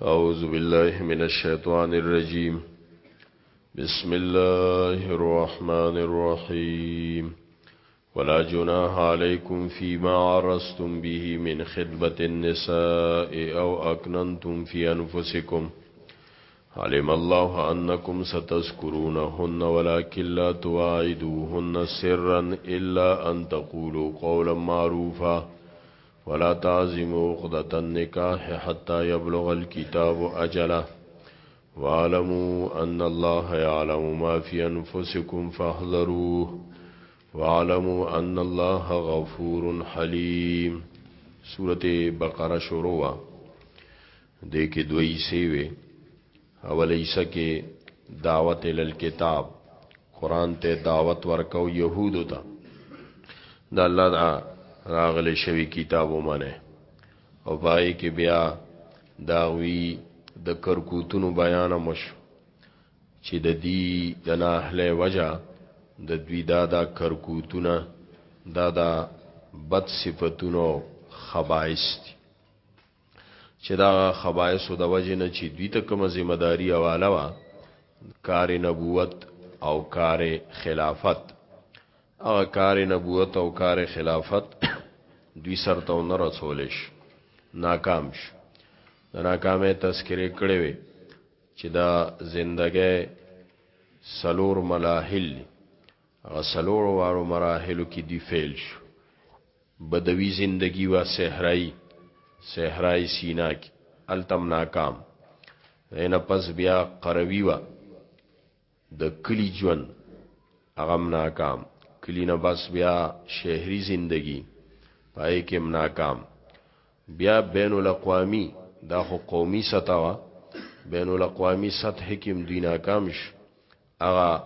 اعوذ باللہ من الشیطان الرجیم بسم الله الرحمن الرحيم ولا جناح عليكم فيما عرستم به من خدمة النساء أو أكننتم في أنفسكم علم الله أنكم ستذكرونهن ولكن لا تواعدوهن سرا إلا أن تقولوا قولا معروفا ولا تعزموا عقدة النكاح حتى يبلغ الكتاب أجله وَاعْلَمُوا أَنَّ اللَّهَ يَعْلَمُ مَا فِي أَنفُسِكُمْ فَاحْذَرُوهُ وَاعْلَمُوا أَنَّ اللَّهَ غَفُورٌ حَلِيمٌ سورة بقره شروع دې دې کې دوه حصې وي اوله حصه کې دعوت ال کتاب قران ته دعوت ورکاو يهودو ته د الله دا راغلي شوی کتاب ومنه او پای کې بیا داوی د دا کرکوتونو بیان مش چې د دې د ناهله وجہ د دوی دا دا کرکوتونه دا دا بد صفاتونو خبائست چې د هغه خبائثو د وجې نه چې دوی ته کومه ذمه داری حواله وه کار نبوت او کار خلافت هغه کار نبوت او کار خلافت دوی سرته نه رسول شي ناکام شي د ناکامه تذکرې کړې وي چې دا زندګۍ سلور ملاحل هغه څلورو وارو مراحلو کې دی فیل شو بدوی زندگی و صحرائی صحرائی سینا کی التم ناکام دین پس بیا قروی و د کلی جون اغم ناکام کلی نه بس بیا شهری زندگی پای کې ناکام بیا بین الاقوامی دا خو قومی سطح وا بین الاقوامی سطح کې دی ناکام شو هغه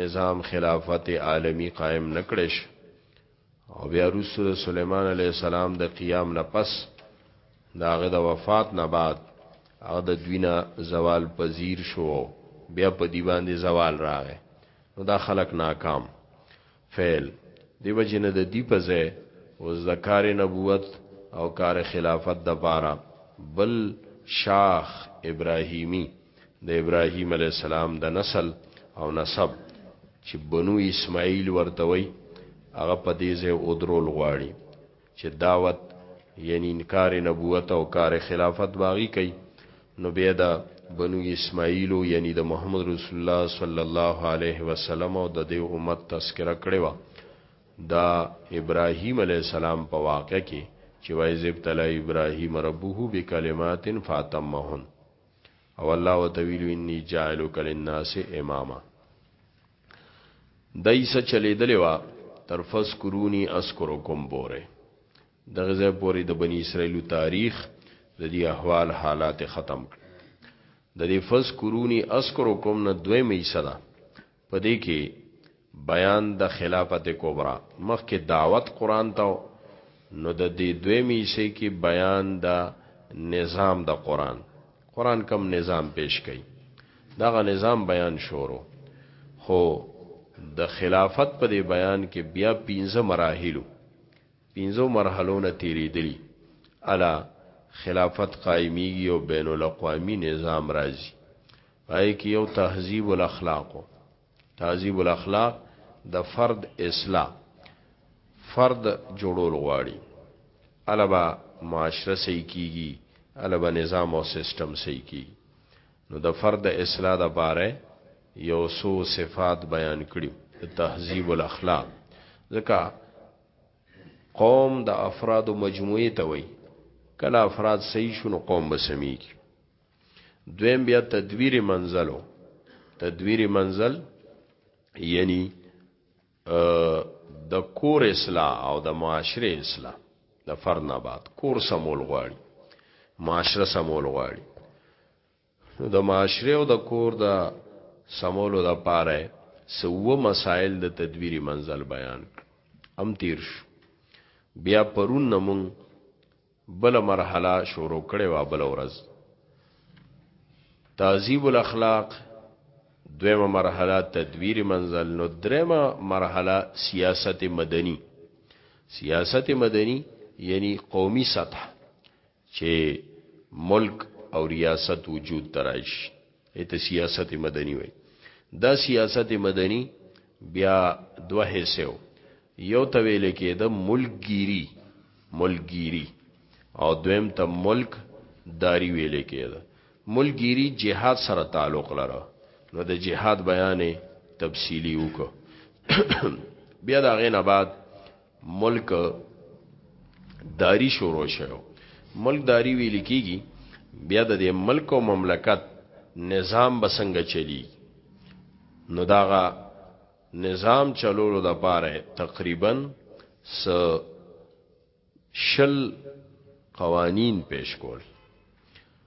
نظام خلافت عالمی قائم نکړې شو او بیا رسول سليمان عليه السلام د قیام نه پس داغه د وفات نه بعد هغه د دوینه زوال پذیر شو بیا په دی باندې زوال راغې نو دا خلک ناکام فعل، دې وجې نه د دي په ځای اوس د کار نبوت او کار خلافت د پاره بل شاخ ابراهیمي د ابراهیم علیه السلام د نسل او نسب چې بنو اسماعیل ورته وایي هغه په دې ځای اودرول غواړي. چې دعوت یعنی انکار نبوت او کار خلافت باغی کوي نو بیا د بنو اسماعیل یعنی د محمد رسول الله صلی الله علیه وسلم او د دې امت تذکرہ کړي وا دا ابراهیم علی السلام په واقع کې چې وایزب تلا ابراهیم ربه بکلمات فاتمهن او الله وتعالى اني جاعلك للناس اماما دایسه چلیدلې وا تر فذكروني اذكركم بوره دغه ځای پورې د بنی اسرائیلو تاریخ د دې احوال حالات ختم کړ د دې فذكروني اذكركم نه دوی مې صدا پدې کې بیان د خلافت کبرا مخکې دعوت قران ته نو د دې دوی مې سې کې بیان د نظام د قران قران کم نظام پیش کړي دغه نظام بیان شورو خو د خلافت په دې بیان کې بیا 15 مراحلو 15 مرحلو نه تیریدلی الا خلافت قائمیږي او بین الاقوامی نظام راځي پای کې یو تهذیب الاخلاق تهذیب الاخلاق د فرد اصلاح فرد جوړول غواړي البا معاشره صحیح کیږي البا نظام او سیستم صحیح کیږي نو د فرد اصلاح د باره یو سو صفات بیان کړي تهذیب الاخلاق ځکه قوم د افراد مجموعه ته وای کله افراد صحیح شونه قوم به سميږي دویم بیا تدویر منزلو تدویر منزل یعنی د کور اصلاح او د معاشره اصلاح د فرد نه بعد کور سمول غواړي معاشره سمول غواړي نو د معاشره او د کور د سمولو د پاره سو مسائل د تدویری منزل بیان ام تیر شو بیا پرون نمون بله مرحله شروع کړې وه بله ورځ تعذیب الاخلاق دویمه مرحله تدویر منزل نو دریمه مرحله سیاست مدنی سیاست مدنی یعنی قومی سطح چې ملک او ریاست وجود ترایش ایت سیاست مدنی وای دا سیاست مدنی بیا دوه حصو یو ته ویل کېد ملکګيري ملکګيري او دویم ته ملک داری ویل کېد ملکګيري جهاد سره تعلق لره نو د جهاد بیان تفصیلی وکړه بیا دا غینه بعد ملک داری شروع شوه ملک داری ویل کیږي بیا د دې ملک او مملکت نظام بسنګ چلی نو داغه نظام چلولو د پاره تقریبا س شل قوانین پیش کول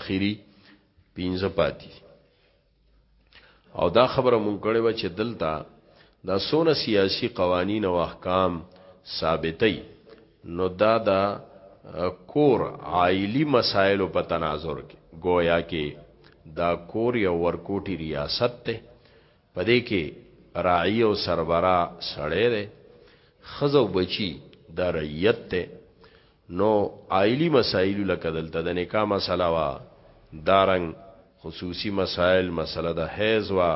اخیری پینځه پاتی او دا خبره مونږ کړې و چې دلته دا سونه سیاسی قوانین او احکام ثابتې نو دا دا کور عائلی مسائل په تناظر کې گویا کې دا کور یو ورکوټی ریاست ته په دې کې راعي او سربرا سړی دی، ښځه او بچي دا رعیت دی، نو عائلي مسائلو لکه دلته د نکاح مسئله وه، دا رنګ خصوصي مسائل مسئله د حیض وه،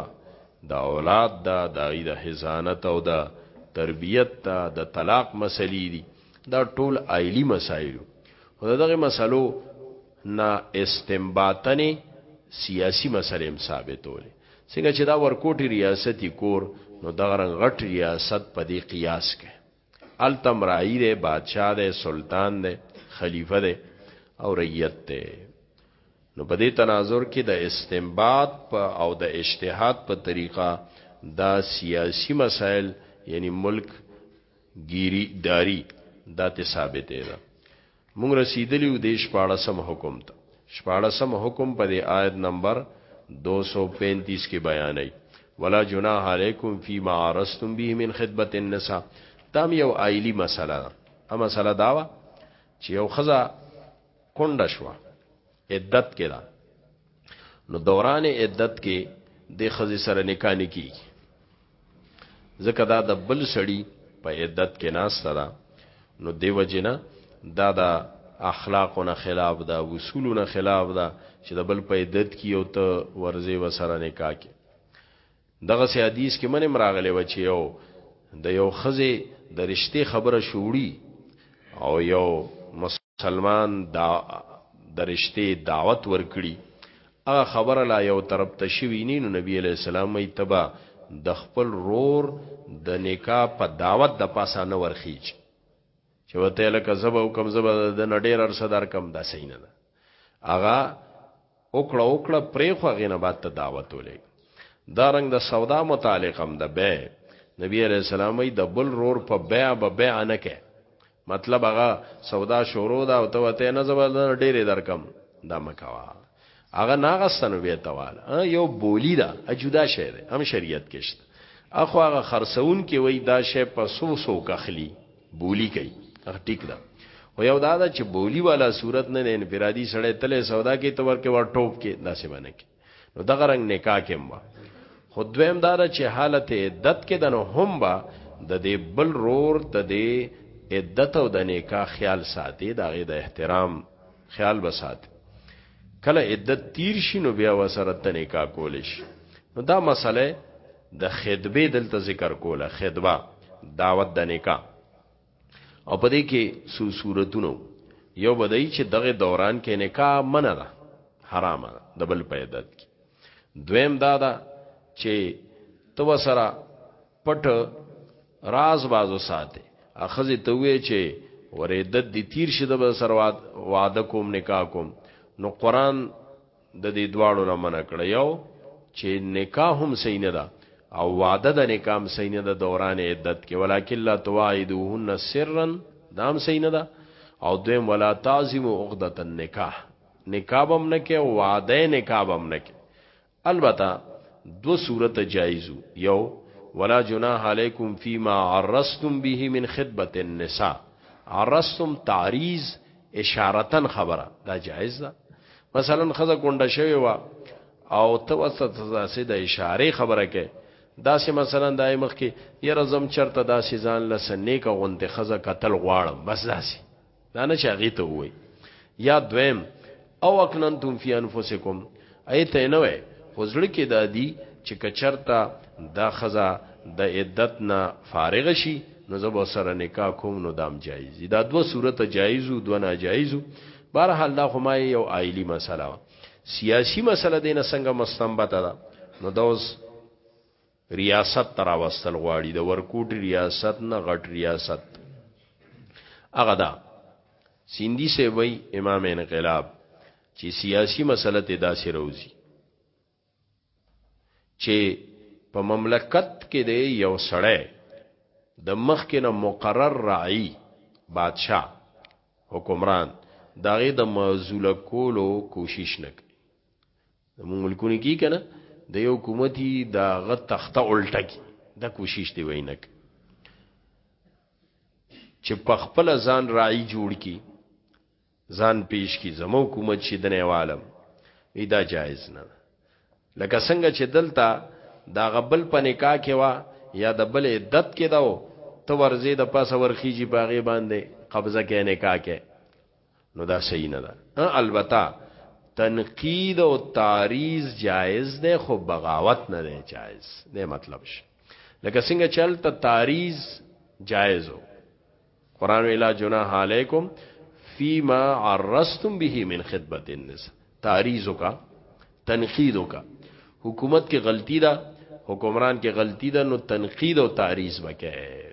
د اولاد ده، د هغوی د حضانت او د تربیت ده، د طلاق مسئلې دي، دا ټول عائلي مسائلو، خو د دغه مسئلو. نه استنباطنې سیاسي مسلې هم ثابتولې څنګه چې دا ورکوټي ریاستي کور نو دغه رنګ غټ ریاست په دې قیاس کې هلته هم راعي دی بادشاه دی سلطان دی خلیفه دی او ریت دی نو په دې تناظر کې د استنباط په او د اجتهاد په طریقه دا سیاسي مسائل یعنی ملک گیری داری دا ته ثابته ده موږ رسیدلی یو دې شپاړسم حکم ته. شپاړسم حکم په دې آیت نمبر دوه سوه پنځوس کې بیانوي، ولا جناح علیکم فیما عرضتم به من خطبة النساء دا هم یو عایلي مسله ده. دا مسله دا وه چې یو ښځه کونډه شوه عدت کې دا نو دوران عدت کې د خزي سره نکاح نه کیږي ځکه دا د بل سړی په عدت کې ناشته ده نو دی وجنه دا د اخلاقونو خلاف ده اصولونو خلاف ده چې د بل په عدت کې او ته ورځي وسره نکاح کې دغسې حدیث کې منم راغلې و چې یو د یو خزه د رشته خبره شوړي او یو مسلمان دا د رشته دعوت ورکړي هغه خبره لا یو طرف ته شوی نه نو نبی علی السلام ای تبا د خپل رور د نکاح په دعوت د پاسا نه ورخیچ چې وته لکه زبا او کم زبا د نډیر ارسه دار کم دا صحیح نه ده اغا وکړه وکړه پرې خو غینه بات ته دعوت ولې دا رنګ د سودا متعلق هم ده به نبی علیہ السلام ای د بل رور په بیع به بیع نه کې مطلب هغه سودا شروع دا او ته وته نه زبر ډېرې درکم دا مکوا هغه ناغستنو به توال یو بولی دا اجودا شه ده هم شریعت کې شته اخو هغه خرڅون کې وای دا شه په سو سو کخلی بولی کوي هغه ټیک ده خو یو دا ده چې بولی والا صورت نه نه انفرادي سړی تله سودا کې تور کې ور ټوپ کې داسې باندې کې نو دغه رنگ نکاح کې مبا خو دویم دا ده چې حالت عدت کې دنو هم با د دې بل رور د دې عدت او د نکاح خیال ساتي دا غي د احترام خیال بسات کله عدت تیر شي نو بیا وسره د نکاح کول شي نو دا مسله د خطبې دلته ذکر کوله خطبه دعوت د نکاح او په دې کې سو صورتونو یو بدای چې دغه دوران کې نکاح منه ده حرامه ده د بل په عدت کې دویم دا ده چې تو سره پټ راز بازو ساته اخزه ته وی چې ورېدت دي تیر شي د سرواد وعده کوم نکاح کوم نو قران د دې دواړو نه منع کړ یو چې نکاح هم صحیح نه ده او وعده د نکاح هم صحیح نه ده دوران عدت کې ولکن لا تواعدوهن سرا دا هم صحیح نه ده او دویم ولا تعظم عقده النکاح نکاح هم نه کې او وعده نکاح هم نه کې البته دو صورت جایزو یو ولا جناح علیکم فیما عرستم به من خدمت النساء عرستم تعریض اشارتن خبره دا جایز ده مثلا خزه کونډه شوی و او ته وسط داسې د اشاره خبره کې داسې مثلا دای مخ کې یره زم چرته داسې ځان لسنې کا غونته خزه قتل غواړم بس داسې دا نه چاغي ته وای یا دویم او اکنن تم فی انفسکم ایت یې نه وای خو زړه کې دا دي چې که چرته دا ښځه د عدت نه فارغه شي نو زه به سره نکاح کوم نو دام جایز دي دا دوه صورته جایز وو دوه ناجایز وو بهرحال دا خو ما یو عایلي مسله وه سیاسي مسله دې نه څنګه مستنبته ده نو دا اوس ریاست ته راوستل غواړي د ورکوټي ریاست نه غټ ریاست هغه دا سیندی سه وی امام انقلاب چې سیاسی مسله ته داسې روزي چې په مملکت کې دی یو سړی د مخکې نه مقرر رعی بادشاه حکمران داغه د معزول کولو کوشش نک زموږ ملکونه کی کنه د یو حکومتي دا غ تخته الټه کی دا کوشش دی وینک چې په خپل ځان راعي جوړ کی ځان پیش کی زمو حکومت شي دنه عالم دا جایز نه لکه څنګه چې دلته دا غبل په نکاح کې وا یا د بل عدت کې داو ته ورزه د پاسه ورخیږي باغې باندې قبضه کې نکاح کې نو دا صحیح نه ده البته تنقید او تعریض جایز ده خو بغاوت نه ده جایز نه مطلب شي لکه څنګه چل ته تعریض جایز او قران ویلا جناح علیکم فيما عرستم به من خدمت النساء تعریض کا تنقید کا حکومت کې غلطی ده حکمران کې غلطی ده نو تنقید او تعریض وکړي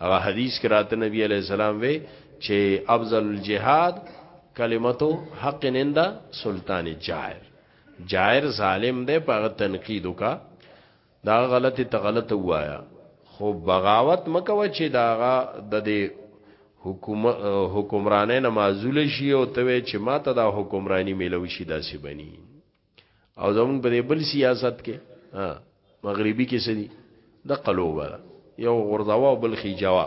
هغه حدیث کې راته نبی علی السلام وی چې افضل الجهاد کلمتو حق نندا سلطان جائر جائر ظالم دی په تنقید وکا دا غلطی ته غلط وایا خو بغاوت مکوه چې دا د دې حکوم حکمرانه نمازول شي او ته چې ما ته دا حکمرانی ملو شي داسې بني او زمون په بل سیاست کې مغربي کې سدي د قلوبه ده یو غردوا بل خي جوا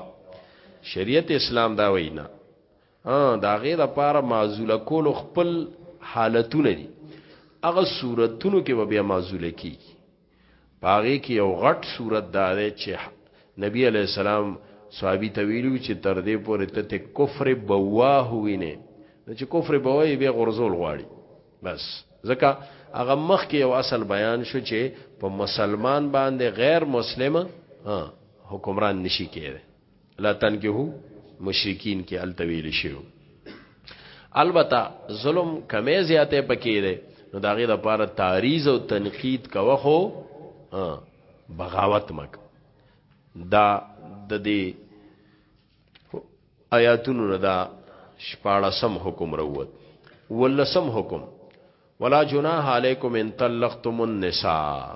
شریعت اسلام دا وینا ا دا غي د پاره معزول کول خپل حالتونه دي هغه صورتونو کې به بیا معزول کی په هغې کې یو غټ صورت دا دی چې نبی علیه السلام صحابي ته ویلي چې تر دې پورې ته ته کفر بواه وینې نو چې کفر بواه یې بیا غورځول غواړي بس ځکه هغه مخکې یو اصل بیان شو چې په مسلمان باندې غیر مسلمه حکمران نشي کېدی لا تنکه مشرکین کې التویل شیو البته ظلم کمې زیاته پکې ده نو داغه د پاره تعریض او تنقید کوه خو بغاوت مک دا د دې آیاتونو نه دا شپاړسم حکم روت ولسم حکم ولا جناح علیکم ان طلقتم النساء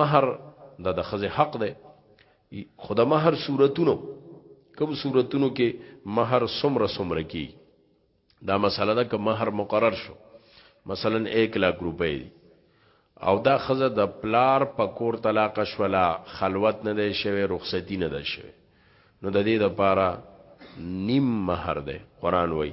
مهر دا د ښځې حق دی خو د مهر صورتونو کوم صورتونو کې مهر څومره څومره کی دا مسله ده که مهر مقرر شو مثلا 1 لک روپۍ دی او دا خزه د پلار په کور طلاق شولا خلوت نه دی شوی رخصتی نه ده شوی نو د دې لپاره نیم مہر ده قران وای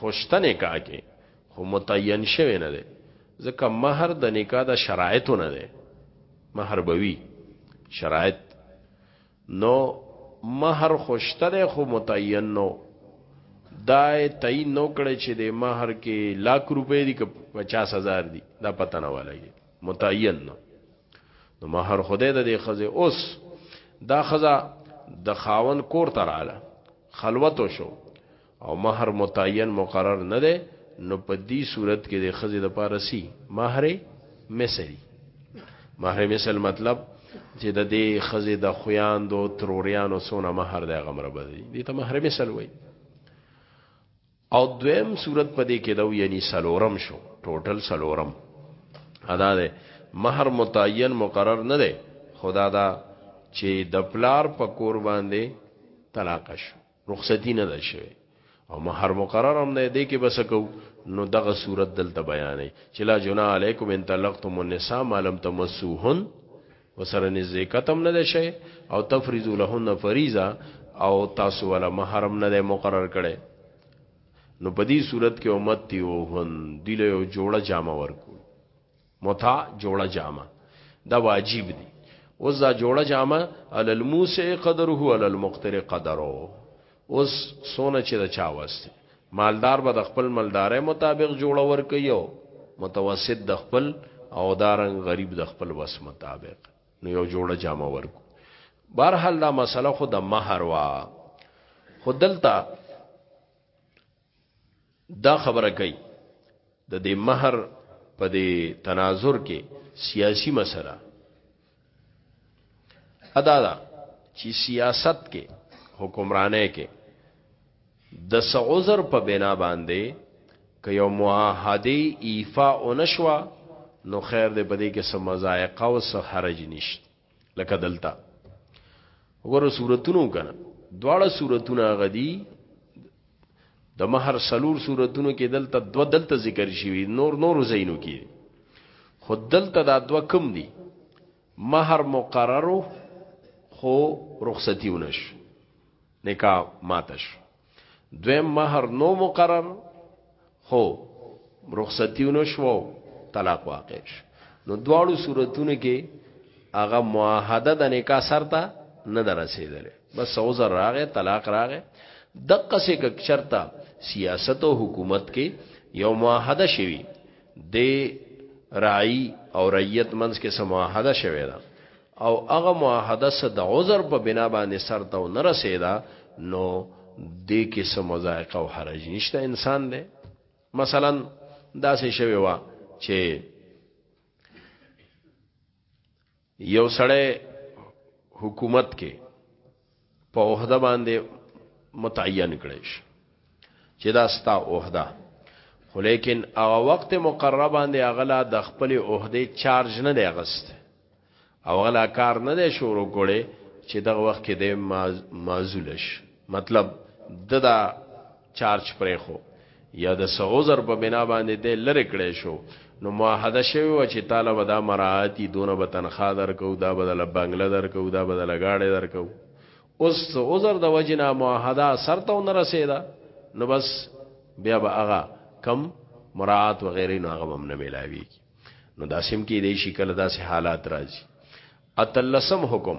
خوشته نکاح کې خو متعین شوی نه دی ځکه مہر د نکاح د شرایطو نه دی مہر بوي شرایط نو مہر خوشته دی خو متعین نو دا تعین نو کړی چې د مہر کې لاک روپې دي که 50000 دي دا پته نه ولګي متعین نو نو مہر خدای د دې خزه اوس دا خزه د خاون کور تراله خلوت شو او مهر متعین مقرر نه دی نو په دې صورت کې د خزې د پاره سي مهر مثلی مهر مثل مطلب چې د دې خزې د خویاندو تروریانو سونه مهر د غمر بدی دې ته مهر مثل وای او دویم صورت په دې کې دا یعنی سلورم شو ټوټل سلورم ادا ده مہر متعین مقرر نه ده خدا دا چې د پلار په قربان دي طلاق شو رخصتی نه ده شوی او مہر مقرر هم نه دی کې بس کو نو دغه صورت دلته بیانې چې لا جنا علیکم ان طلقتم النساء ما لم تمسوهن وسره نزدېکتم نه ده شي او تفریض لهن فریضه او تاسو ولا محرم نه ده مقرر کړي نو په دې صورت کې امت دی او هن دی له جوړه جامه ورکو متاع جوړه جامه دا واجب دي اوس دا جوړه جامه عل الموسع قدره عل المقتر قدره اوس سونه چې دا چا واسطه مالدار به د خپل مالدارې مطابق جوړه ور کوي متوسط د خپل او دارنګ غریب د خپل وس مطابق نو یو جوړه جامه ورکو بهرحال دا مسله خو د مہر وا خودلتا دا خبره کوي د دې مہر په دې تناظر کې سیاسی مسله ادا دا چې سیاست کې حکمرانه کې د سعوذر په بنا باندې که یو معاهده ایفا اونشوا نو خیر دې بده کې سم مزایقه او سحرج نشته لکه دلته وګوره صورتونو کنه دواړه صورتونه غدي د مہر سلور صورتونو کې دلته دو دلته ذکر شوی نور نور زینو کې خود دلته دا دو کم دي مہر مقررو خو رخصتیونش نکاح ماتش دویم مہر نو مقرر خو رخصتیونو شو طلاق واقع شو نو دواړو صورتونو کې هغه معاهده د نکاح سره ته نه درسېدلې بس عذر راغې طلاق راغې دقه سه ک چرتا سیاست او حکومت کې یو معاهده شوی د راعی او رعیت منځ کې سماهده شوی دا او هغه معاهده څه د عذر په بنا باندې سر ته نه رسیدا نو دې کې سم مزایقه او حرج نشته انسان دی مثلا دا څه شوی وا چې یو سړی حکومت کې په عہده باندې متعین کړی شي چې دا ستا عہده خو لیکن هغه وخت مقرره باندې اغلا د خپل عہده چارج نه دی غست او غلا کار نه دی شروع کړي چې دغه وخت کې د معزولش مطلب ددا چارج پرېښو یا د څه عذر په بنا باندې دی لرې کړی شو نو معاهده شوی و چې تاله به دا مراعاتي دونه به تنخوا درکو دا به دله بنګله درکو دا به دله ګاډی درکو اوس عذر د وجې نه معاهده سر ته ونه رسېده نو بس بیا به هغه کم مراعات وغیرې نو هغه هم نه میلاویږي نو داسې هم کېدای شي کله داسې حالات راځي اتلسم حکم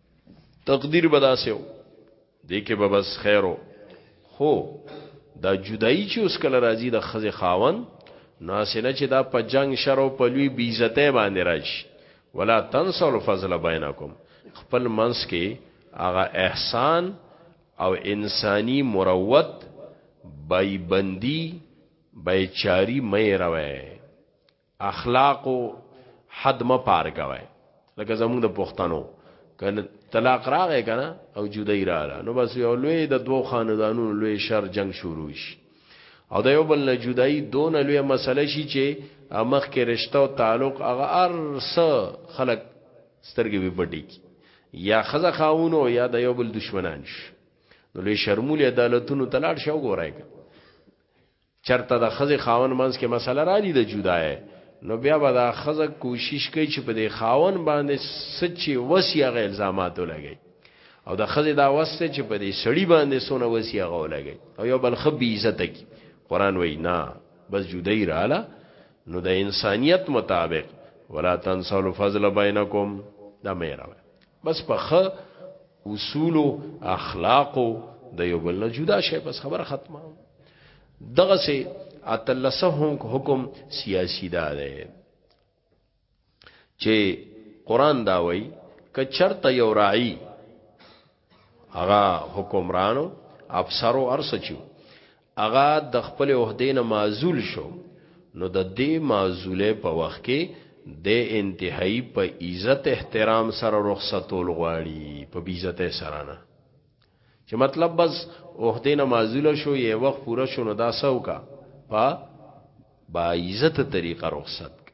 تقدیر بداسیو دې کې به بس خیرو خو دا جدائی چې اوس کله راځي د خزه خاون ناسنه چې دا په جنگ شر او په لوی بیزته باندې راشي ولا تنسوا الفضل بینکم خپل منس کې هغه احسان او انسانی مروت بای بندی بای چاری مې راوي اخلاقو حد مه پار کوي لکه زموږ د پښتنو کنه طلاق راغی کنه او جدای رااله نو بس یو لوی د دوو خاندانونو لوی شر جنگ شروع شي او د یو بل نه جدای دون لوی مسله شي چې مخ کې رشتہ او تعلق هغه ارس خلق سترګې به پټي کی یا خزه خاونو یا د یو بل دشمنان شي نو لوی شرمول عدالتونو تلاړ شو ګورای چرته د ښځې خاوند منځ کې مسله راځي د جدای نو بیا به دا ښځه کوشش کوي چې په دې خاوند باندې سچې وسی هغه الزامات ولګي او د ښځې دا وسته چې په دې سړی باندې سونه وسی هغه ولګي او یو بل خبي عزت کی قران وای نه بس جدای رااله نو د انسانیت مطابق ولا تنسوا الفضل بینکم دا مې راوي بس په خ اصول او اخلاق د یو بل نه جدا شي بس خبره ختمه دغه سي اتلسهم حکم سیاسی دا ده چې قران دا وای ک چرته یو راعي هغه حکمرانو افسرو ارسچو هغه د خپل عہدې نه معزول شو نو د دې معزوله په وخت کې د انتهایی په عزت احترام سره رخصتول غواړي په بیزته سره نه چې مطلب بس عہدې نه معزول شو یې وخت پوره شو نو دا سو کا په با عزت طریقه رخصت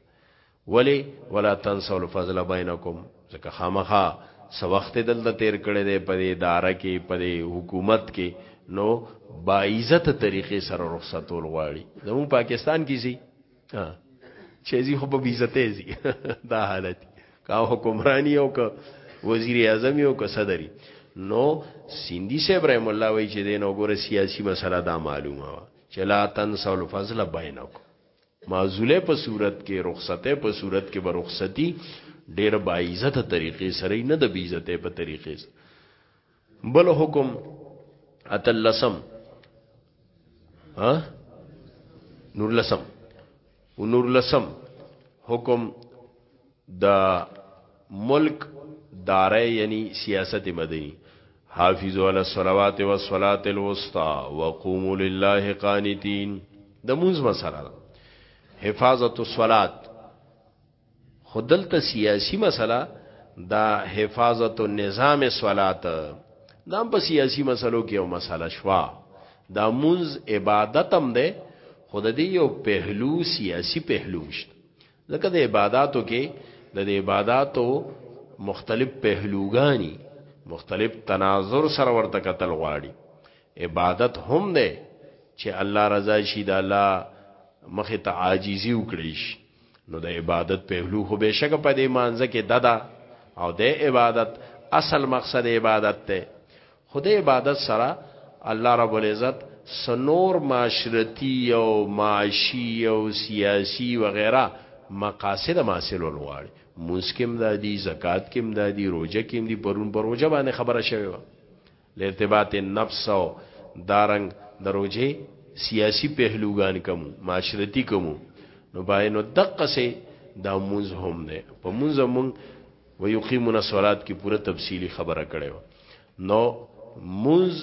ولی ولا تنسوا الفضل بینکم ځکه خامخا سو وخت دلته تیر کړي دی په اداره کې په حکومت کې نو با عزت طریقې سره رخصتول غواړي زمو پاکستان کې سي چې زی خو په بیزته زی دا حالت کا حکمرانی او کا وزیر اعظم او کا صدری نو سیندی صاحب رحم الله وی چې دین وګوره سیاسی مسله دا معلومه وا چې لا تنسوا الفضل بینکم معذوله په صورت کې رخصته په صورت کې به رخصتی ډیر باعزت طریقې سره نه د بیزته په طریقې سره بل حکم اتلسم ها نور لسم و نور لسم حکم د ملک داره یعنی سیاست مدنی حافظو علی الصلوات و الصلاة الوسطى وقوموا لله قانتين د مونږ مسره حفاظت الصلات خو دلته سیاسی مسله دا حفاظت النظام صلات دا هم په سیاسی مسلو کې یو مسله شوا دا منز عبادت هم ده خود دې یو پهلو سیاسی پهلو مشت ځکه د عبادتو کې د عبادتو مختلف پهلوګانی مختلف تناظر سره ورته قتل غواړي عبادت هم ده چې الله رضا شي د الله مخه ته عاجزي وکړي نو د عبادت پهلو خو بشک په دې مانزه کې ددا او د عبادت اصل مقصد عبادت ته خدای عبادت سره الله رب العزت سنور معاشرتی او معاشی او سیاسی وغیرہ مقاصد حاصلول غواړي مسکم دادی زکات کم دادی روزه کم دی پرون پروژه باندې خبره شوی و له ارتباط نفس او دا رنګ د روژې سیاسي پهلوګان کوم وو، معاشرتي کوم وو، نو باید نو دقسې دا مونځ هم دی، په مونځ هم مونږ ویقیمون الصلوة کې پوره تفصیلي خبره کړې وه، نو مونځ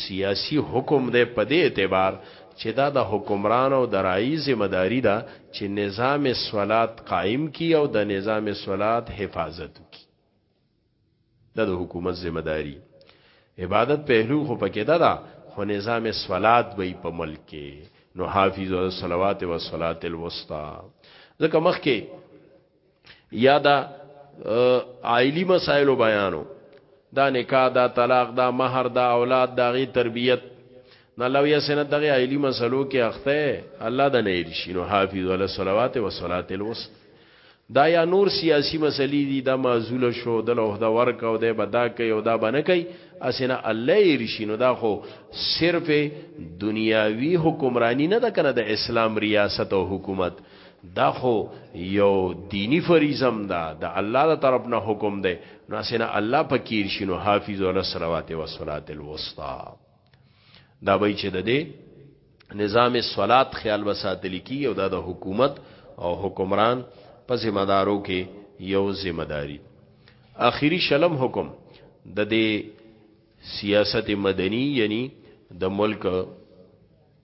سیاسي حکم دی په دې اعتبار چې دا د حکمران او د راعي ذمه داري ده چې نظام صلوة قایم کړي او د نظام صلوة حفاظت وکړي. دا د حکومت ذمہ داری عبادت پهلو خو پکې ده دا خو نظام صلات به په ملک کې نو حافظ او صلوات او صلات الوسطا ځکه مخ کې یا دا عائلی مسائل بیانو دا نکاح دا طلاق دا مہر دا اولاد دا غي تربیت نه لو یا سنت دغه عائلی مسلو کې اخته الله د نه شینو حافظ علی صلوات و صلات الوسط دا یا نور سیاسی مسلې دي دا معزول شو د له عہده ورکا او د بدا کوي او دا بنه کوي اسنه الله یې رشینو دا خو صرف دنیاوی حکمرانی نه ده کنه د اسلام ریاست او حکومت دا خو یو دینی فریضم ده د الله تر طرف نه حکم ده نو اسنه الله پکې رشینو حافظ علی الصلوات والصلاه الوسطا دا به چې د دې نظام صلات خیال وساتل کی او دا د حکومت او حکمران په ذمہ دارو کې یو ذمہ داری اخیری شلم حکم د دې سیاست مدنی یعنی د ملک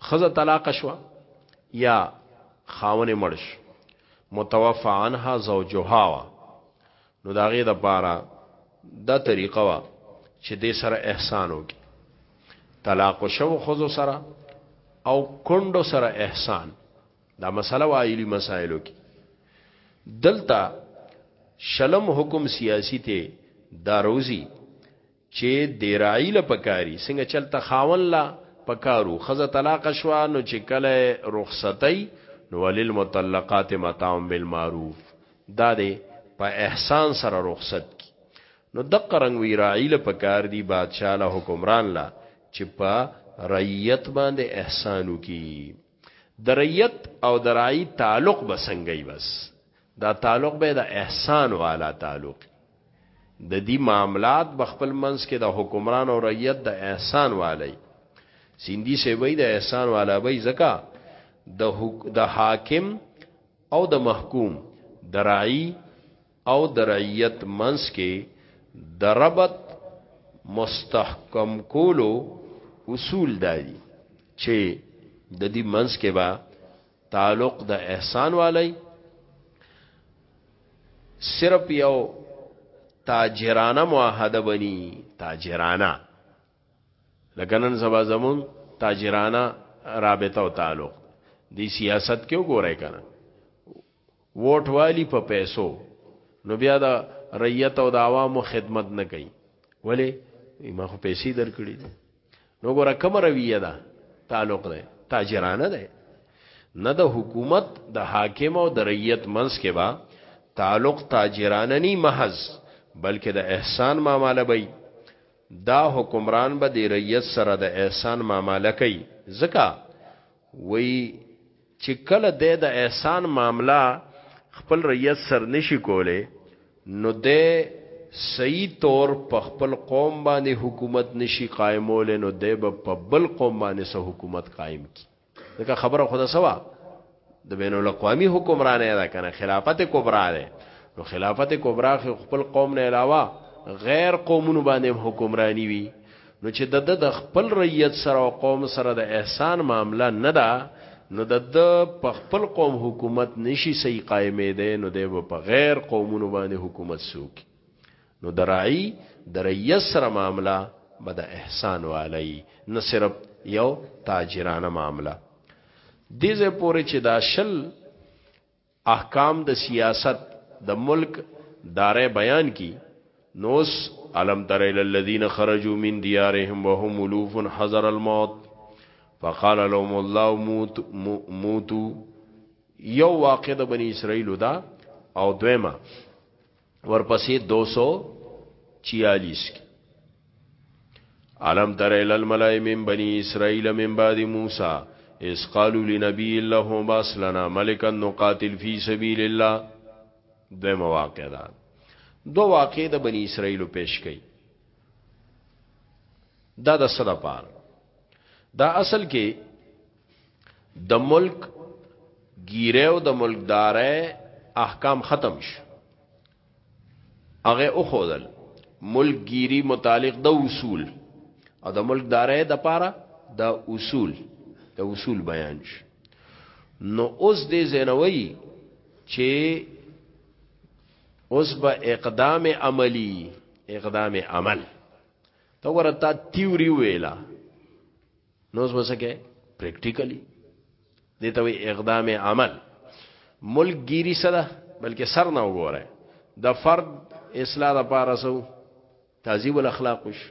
خزه طلاق شوا یا خاون مرش متوفا عنها زوجها وا نو داغه د پاره دا طریقه وا چې دې سره احسان وکي طلاق شو خزو سره او کندو سره احسان دا مسله وایلی مسائلو کې دلته شلم حکم سیاسی ته داروزی چی دیراعی له پکاری څنګه چل ته خاون لا پکارو خزه طلاق شوا نو چی کله رخصتی نو وللمطلقات متاع بالمعروف دا دی په احسان سره رخصت کی نو دقه رنګ وی راعی له پکار دی بادشاہ له حکمران لا چی په رعیت باندې احسانو کی د ریت او د رعی تعلق به څنګه وي بس دا تعلق به د احسان والا تعلق د دې معاملات به خپل منځ کې د حکمران او رعیت د احسان والی سیندی سی وای د احسان والا وای زکا د د حاکم او د محکوم د رعی او د رعیت منس کې د ربط مستحکم کولو اصول دادي چې د دې منس کې با تعلق د احسان والی صرف یو تاجرانه معاهده بني تاجرانه لکه نن سبا زمون تاجرانه رابطه او تعلق دی سیاست کې وګورای کنه ووټ والی په پیسو نو بیا د ریت او د عوامو خدمت نه کوي ولی ما خو پیسې درکړي دي نو ګوره کوم رویه ده تعلق ده تاجرانه ده نه د حکومت د حاکم او د ریت منس کې با تعلق تاجرانه ني محض بلکې د احسان معاملې وي دا حکمران به د ریت سره د احسان معاملې کوي ځکه وی چی کله دی د احسان معامله خپل ریت سر نشی کولی نو دی صحی طور په خپل قوم باندی حکومت نشی قائمولی نو دی به په بل قوم باندی سه حکومت قائم کی ځکه خبره خود سوا د بین الاقوامی حکمرانه ده کنه خلافت کبرا ده نو خلافت کبرا خپل قوم نه علاوه غیر قومونو باندې حکمرانی وی نو چې د د خپل ریت سره او قوم سره د احسان معاملہ نه ده نو د د په خپل قوم حکومت نشي سي قائمې ده نو د په غیر قومونو باندې حکومت سوک نو د راعي د ریت سره معاملہ به د احسان والی نه صرف یو تاجرانه معاملہ دیزه پورې چې دا شل احکام د سیاست د ملک داره بیان کی نو اوس الم تر الی الذین خرجوا من دیارهم وهم الوف حذر الموت فقال لهم الله موت موتو یو واقع د بنی اسرائیل دا او دویمه ورپسې 246 کې علم تر ال الملائ من بني اسرائيل من بعد موسى اس قالوا لنبي الله باس لنا ملكا نقاتل في سبيل الله د مواقع ده دو واقع د بني اسرائيل پیش کړي دا د صدا پار دا اصل کې د ملک ګیره او د ملکدارې احکام ختم شو هغه او خودل ملک ګیری متعلق د اصول او د ملکدارې د پاره د اصول د اصول بیان شو نو اوس دې زنوي چې اوس به اقدام عملی اقدام عمل تو ورته تیوري ویلا نو اوس وسکه پریکټیکلی دته وی اقدام عمل ملک گیری سره بلکې سر نه وګوره د فرد اصلاح لپاره سو تعذیب الاخلاق وش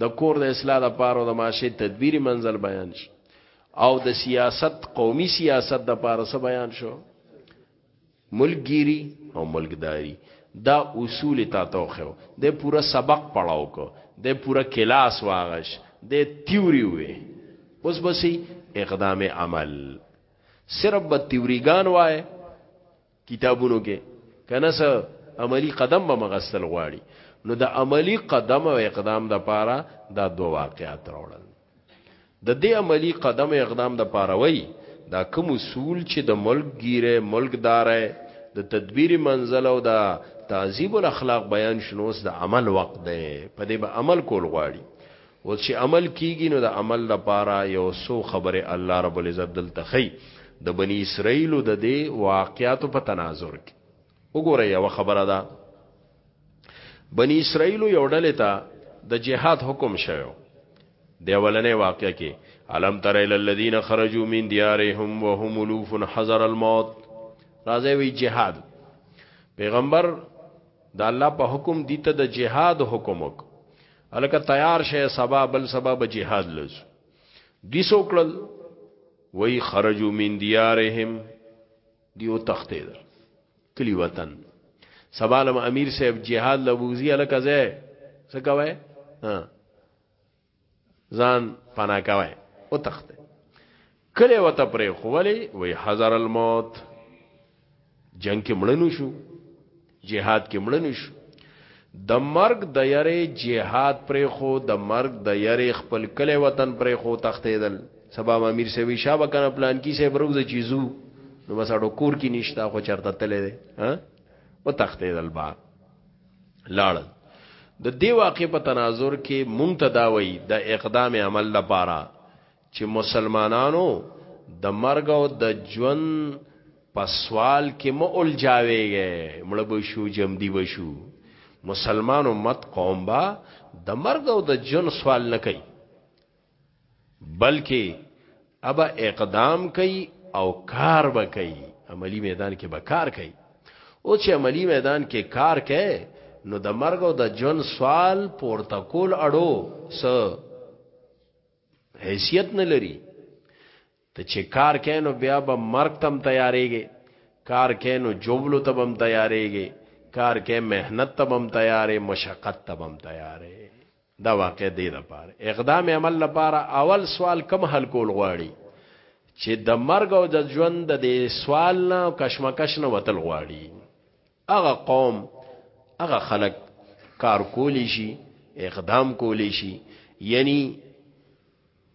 د کور د اصلاح لپاره د معاشي تدبیری منزل بیان شي او د سیاست قومي سیاست د لپاره سو بیان شو ملګري او ملګداري دا اصول یې تاته وښیو، دی پوره سبق پړاو کړ، دی پوره کلاس واغشت، دی تیوري ووې، اوس به څه اقدام عمل، صرف به تیوري ګان وایې کتابونو کې که نه څه عملی قدم به مغستل غواړي نو د عملی قدم او اقدام د پاره دا دو واقعات راوړل. د دې عملی قدم اقدام د پاره وای دا کوم اصول چې د ملک ګیره ملک داره د تدبیر منزل او د تعذیب الاخلاق بیان شنوس د عمل وخت دی په دې به عمل کول غواړي او چې عمل کیږي نو د عمل لپاره یو سو خبره الله رب العزت دلته خي د بنی اسرائیل د دې واقعاتو په تناظر کې وګوره یو خبره ده بنی اسرائیل یو ډلې ته د جهاد حکم شوی د اولنې واقع کې علم تر ال الذين خرجوا من ديارهم وهم الوف حذر الموت راځي وی جهاد پیغمبر د الله په حکم دي ته د جهاد حکم وک الکه تیار شه سبا بل سبا به جهاد لز دي سوکړل وی خرجوا من ديارهم دی او تختې ده کلی وطن سبالم امیر صاحب جهاد لبوزی الکه زه څه کوي ها ځان پنا کوي او تخت کله وته پرې خوولې وای حذر الموت جنگ کې مړنو شو جهاد کې مړ نه شو د مرګ د یری جهاد پرې خو د مرګ د یری خپل کلی وطن پرې خو تختیدل سبا ما امیر سوي شاه وکنه پلان کې سه بروز چیزو نو بس اډو کور کې نشتا خو چرته تللی دی ها و تختیدل با لاړ د دی واقع په تناظر کې مونږ تداوی د اقدام عمل لپاره چې مسلمانانو د مرګ او د ژوند په سوال کې مو الجاويږي مړ به شو جمدي به شو مسلمان امت قوم با د مرګ او د ژوند سوال نه کوي بلکې ابا اقدام کوي او کار به کوي عملی میدان کې به کار کوي او چې عملی میدان کې کار کوي نو د مرګ او د ژوند سوال پورته کول اړو س حیثیت نه لري ته چې کار کینو بیا به مرګ تم تیارېږي کار کینو جوبلو ته بم تیارېږي کار کې مهنت ته بم تیارې مشقت ته بم تیارې دا واقع دی د پاره اقدام عمل لپاره اول سوال کم حل کول غواړي چې د مرګ او د ژوند د سوال نه کشمکش نه وتل غواړي هغه قوم هغه خلق کار کولی شي اقدام کولی شي یعنی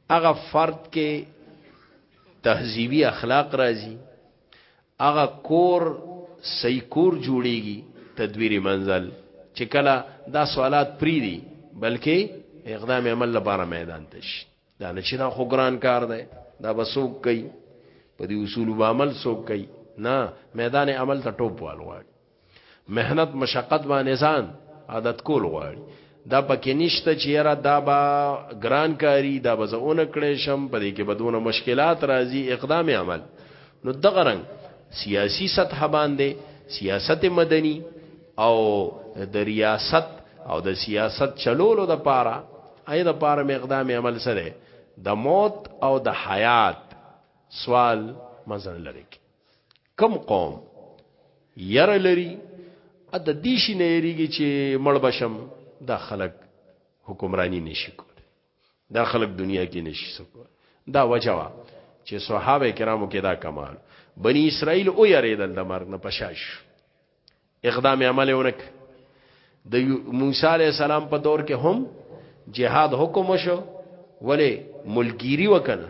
هغه فرد کې تهذیبی اخلاق راځي هغه کور صحیح کور جوړیږي تدویری منزل چې کله دا سوالات پری دي بلکې اقدام عمل لپاره میدان ته شي دا نه چې دا خو ګران کار دی دا به څوک کوي په دې اصول به عمل څوک کوي نه میدان عمل ته ټوپ وال غواړي مهنت مشقت باندې ځان عادت کول غواړي دا پکې نشته چې یاره دا به ګران کاری دا به زونه کړې شم په دې کې بدونه مشکلات راځي اقدام عمل نو دغه رنګ سیاسی سطح باندې سیاست مدنی او د ریاست او د سیاست چلولو د پاره اې د پاره مې اقدام عمل سره د موت او د حیات سوال مزر لري کم قوم ير لري ا د دې شي نه یریږي چې مړ بشم دا خلک حکمرانی نشي کوي دا خلق دنیا کې نشي سکو دا وجوا چې صحابه کرامو کې دا کمال بنی اسرائیل او یریدل د مرګ نه پشاش اقدام عمل اونک د موسی علی السلام په دور کې هم جهاد حکم شو ولی ملګری وکنه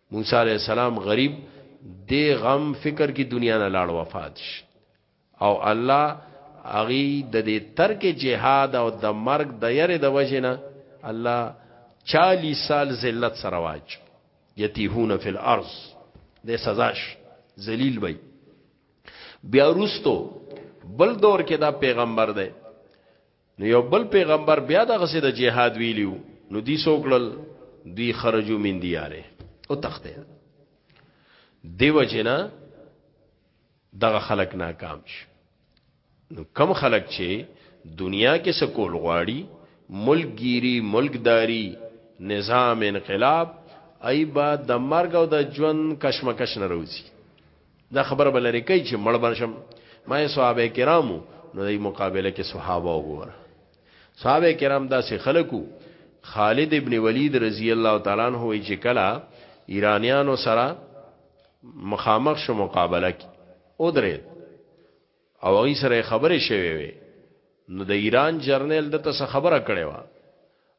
موسی علی السلام غریب دی غم فکر کی دنیا نه لاړ وفات شي او الله اغي د دې ترک جهاد او د مرگ د یره د وجنه الله 40 سال ذلت سره واج یتیهون فی الارض د سزاش ذلیل وي بیا روستو بل دور کې دا پیغمبر دی نو یو بل پیغمبر بیا د غسه د جهاد ویلیو نو دی سوکړل دی خرجو من دیاره او تخته دیو جنا دغه خلق ناکام شي نو کم خلق چې دنیا کې سکول غواړي ملک گیری ملکداری نظام انقلاب ایبا د مرګ او د ژوند کشمکش نه روزي دا خبره به لري کوي چې مړ به شم ما یې صحابه کرامو نو دې مقابله کې صحابه وګوره صحابه کرام دا سه خلکو خالد ابن ولید رضی الله تعالی عنہ وی چې کلا ایرانیانو سره مخامخ شو مقابله کی او درې او هغه سره خبرې شوې وي نو د ایران جرنیل د تاسو خبره کړې و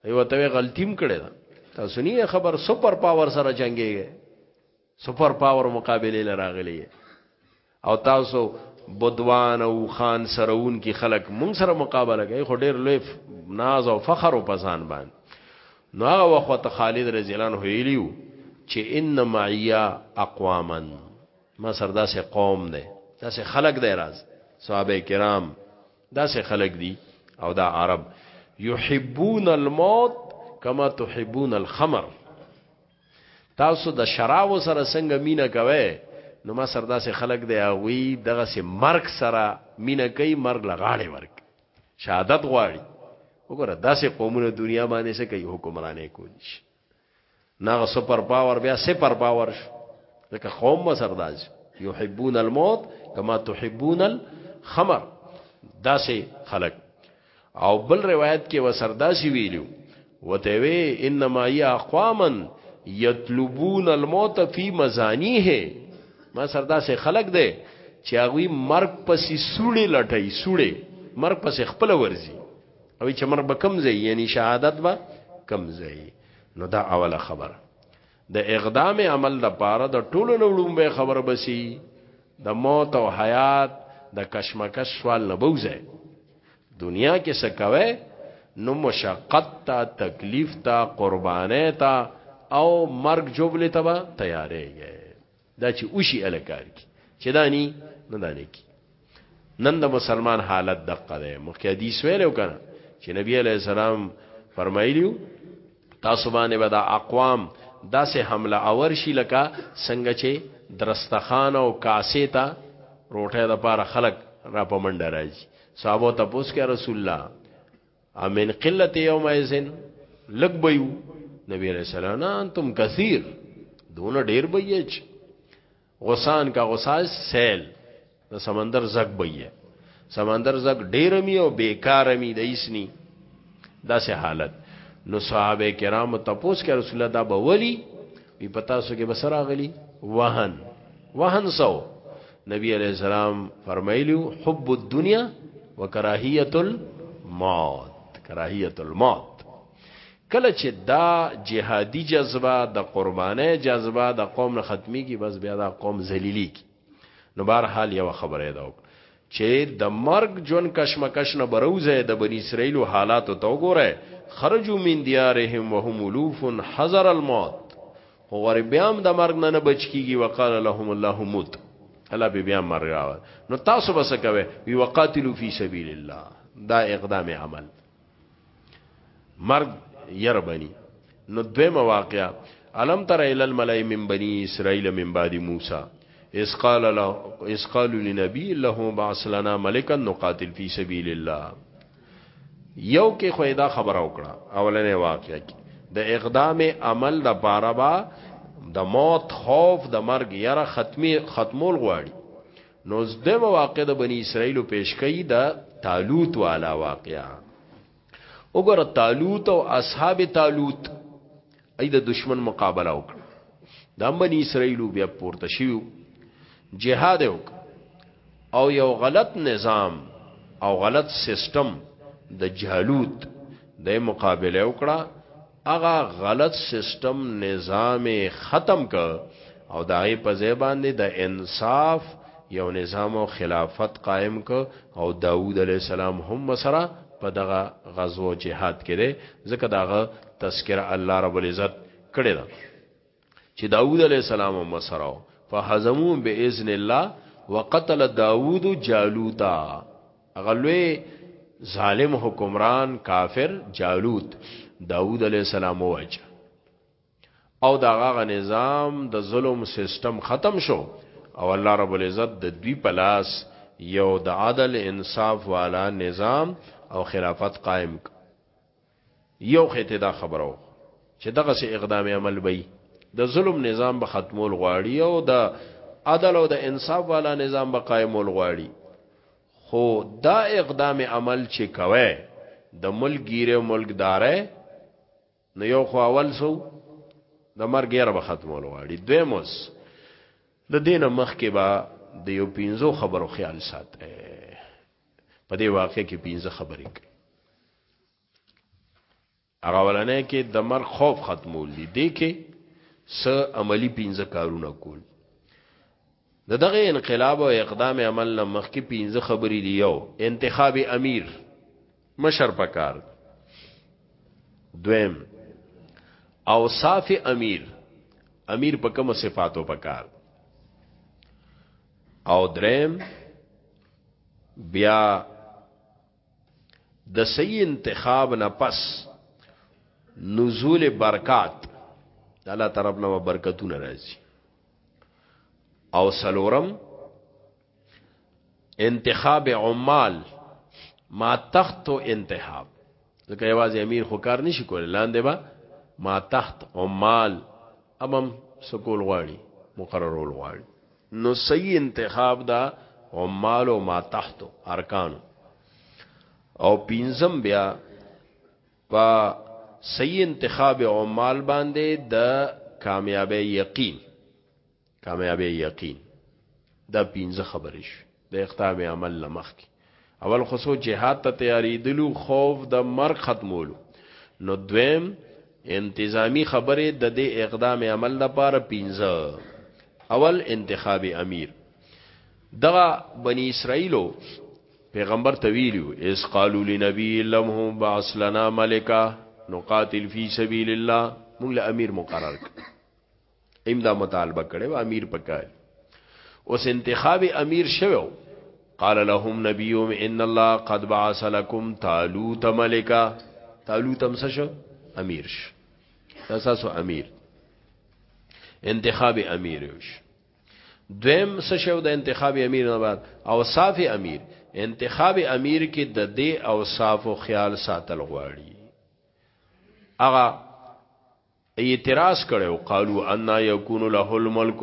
ایو ته غلطیم کړې ده تاسو نه خبر سپر پاور سره جنگي سپر پاور مقابله ل راغلی او تاسو بدوان او خان سرون کی خلق مونږ سره مقابله کوي خو ډیر لوی ناز او فخر او پسان باندې نو هغه وخت خالد رضی الله عنه ویلیو چې ان معیا اقواما ما سره داسې قوم دی داسې خلق دی راز صحابه کرام داسې خلق دی او دا عرب یحبون الموت کما تحبون الخمر تاسو د شراب سره څنګه مینه کوي نو ما سره داسې خلک دی هغوی دغه سه مرګ سره مینه کوي مرګ لغاړې ورک شهادت غواړي وګوره داسې قومونه دنیا باندې څه کوي حکمرانې کولی شي ناغه سپر پاور بیا سپر پاور شو ځکه قوم به سرداج یحبون الموت کما تحبون الخمر داسې خلک او بل روایت کې وسرداسي ویلو وته وی انما یا اقواما یطلبون الموت فی مزانیه ما سردا سے خلق دے چې هغه مرګ پسې سوړې لټای سوړې مرګ پسې خپل ورزي او چې مرګ به کم ځای یعنی شهادت به کم ځای نو دا اوله خبره د اقدام عمل د پاره د ټولو نوړم به خبر بسی د موت او حیات د کشمکش سوال نه بوزه دنیا کې څه کوي نو مشقت تا تکلیف تا قربانه تا او مرگ جبل تبا تیارې گئے دا چې وشي ال کار کی چې دا ني نه دانه کی نن د مسلمان حالت دقه ده مخکې حدیث ویلو کنه چې نبی علی السلام فرمایلیو تاسو باندې به دا اقوام داسې حمله اور شي لکه څنګه چې درستخان او کاسه ته روټه د پاره خلق را پمنډ راځي صحابه تاسو کې رسول الله امن قلت یوم ایزن لګ بيو نبی علیہ السلام انتم کثیر دونه ډیر بيچ غسان کا غساز سیل د سمندر زګ بيه سمندر زګ ډیر می او بیکار می د ایسنی دا سه حالت نو صحابه کرام تپوس کې رسول الله دا بولی وی پتا سو کې بسرا غلی وهن وهن سو نبی علیہ السلام فرمایلی حب الدنیا وکراهیت الموت کراهیت الموت کله چې دا جهادي جذبه د قربانې جذبه د قوم نه ختمي کی بس بیا دا قوم ذلیلی کی نو بهر حال یو خبره ده چې د مرګ جون کشمکش نه بروزه د بنی اسرائیل حالات تو ګوره خرجو من دیارهم وهم الوف حذر الموت خو ور بیا هم د مرګ نه نه بچ کیږي وقال لهم الله موت الله به بیا مرګ راو نو تاسو بس کوي وی وقاتلو فی سبیل الله دا اقدام عمل مرګ ير بني نو دویمه واقعا علم تر ال الملائ من بني اسرائيل من بعد موسی اس قال له اس قالوا لنبي له بعث لنا ملكا نقاتل في سبيل الله یو کې خو دا خبره وکړه اولنې واقعیا کې د اقدام عمل د پاره با د موت خوف د مرګ یره ختمي ختمول غواړي نو زده واقع د بنی اسرائیل پیش کړي د طالوت والا واقعیا وګوره طالوت او اصحاب طالوت ای د دشمن مقابله وک د بنی اسرائیلو بیا پورته شیو جهاد وک او یو غلط نظام او غلط سیستم د جالوت د مقابله وکړه هغه غلط سیستم نظام ختم ک او دای په ځای باندې د انصاف یو نظام او خلافت قائم ک او داوود علی السلام هم سره په دغه غزو جهاد کړي ځکه دغه تذکره الله رب العزت کړی دا چې داوود علی السلام هم سره فهزمو باذن الله وقتل داوود جالوتا غلوی ظالم حکمران کافر جالوت داوود علی السلام وجه او دا غاغه نظام د ظلم سیستم ختم شو او الله رب العزت د دوی پلاس یو د عدل انصاف والا نظام او خلافت قائم ک یو خې ته دا خبره وکړه چې دغسې اقدام عمل به یي د ظلم نظام به ختمول غواړي او د عدل او د انصاف والا نظام به قائمول غواړي خو دا اقدام عمل چې کوي د ملک ګیره ملکدارې نو یو خو اول سو د مرګ یې به ختمول غواړي دویموس د دین مخ کې با د یو پینزو خبرو خیال ساتي په دې واقع کې پینځه خبرې کوي هغه ولنه کې د مرګ خوف ختمول دي دي کې س عملی پینځه کارونه کول د دغه انقلاب او اقدام عمل نه مخکې پینځه خبرې دی یو انتخاب امیر مشر پکار دویم اوصاف امیر امیر په کوم صفاتو پکار او دریم بیا د صحیح انتخاب نه پس نزول برکات د الله طرف نه برکتونه راځي او سلورم انتخاب عمال ما تخت او انتخاب ځکه یوازې امیر خو کار نشي کولای لاندې با ما تحت عمال امم سکول غواړي مقررول غواړي نو صحیح انتخاب ده عمال او ماتحت ارکانو او پینزم بیا په صحیح انتخاب عمال باندې د کامیابی یقین کامیابی یقین دا پینځه خبرې شي د اقتاب عمل نه مخکې اول خو سو جهاد ته تیاریدلو خوف د مرګ ختمولو نو دویم انتظامی خبره د دې اقدام عمل د پاره پینځه اول انتخاب امیر دغه بنی اسرائیلو پیغمبر تویلو اس قالو لنبی لمهم بعث لنا ملکا نقاتل فی سبیل الله موږ له امیر مقرر ک ایم دا مطالبه کړي و امیر پکار اوس انتخاب امیر شوو قال لهم نبيهم ان الله قد بعث لكم طالوت ملکا طالوت هم شو امیر شو تاسو امیر انتخاب امیر یوش دویم سشو د انتخاب امیر نه بعد اوصاف امیر انتخاب امیر کې د دې اوصاف او خیال ساتل غواړي اغه اعتراض کړی او قالو انا یکون له الملک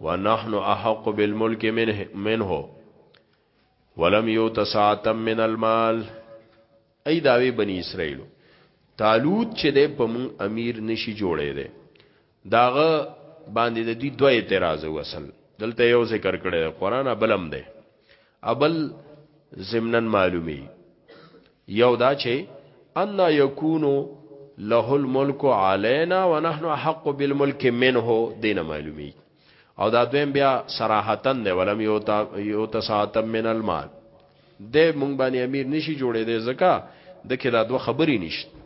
ونحن احق بالملک منه منه ولم یوت ساعتا من المال ای داوی بنی اسرائیل طالوت چې د پم امیر نشي جوړې ده داغه باندې د دوی دوه اعتراض وصل دلته یو ذکر کړی قران بلم ده ابل زمنن معلومی یو دا چې ان یکونو له الملک علینا ونحن حق بالملک منه دینه معلومی او دا دویم بیا صراحتن دی ولم یو تا یو تساتم من المال د مونږ باندې امیر نشي جوړې دی زکه د کې دا دوه خبرې نشته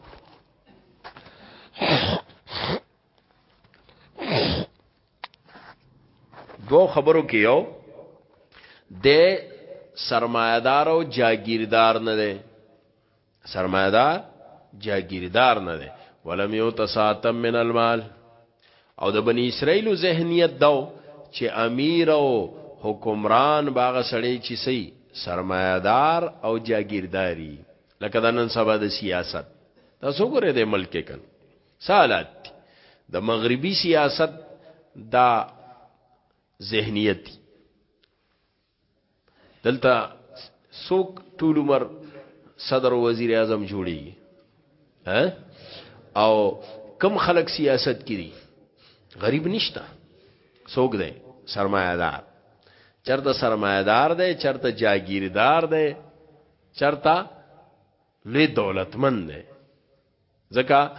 دو خبرو کې یو د سرمایدار او جاگیردار نه دی سرمایدار جاگیردار نه دی ولم یو تساتم من المال او د بنی اسرائیل ذهنیت داو چې امیر او حکمران باغ سړی چې سي سرمایدار او جاگیرداری لکه د نن سبا د سیاست تاسو ګوره د ملک کې سالات دی د مغربي سیاست دا ذهنیت دی دلته څوک ټول عمر صدر او وزیر اعظم جوړي ها او کم خلک سیاست کړي غریب نشتا څوک دی سرمایدار چرته سرمایدار دی چرته جاگیردار دی چرته لوی دولتمند دی ځکه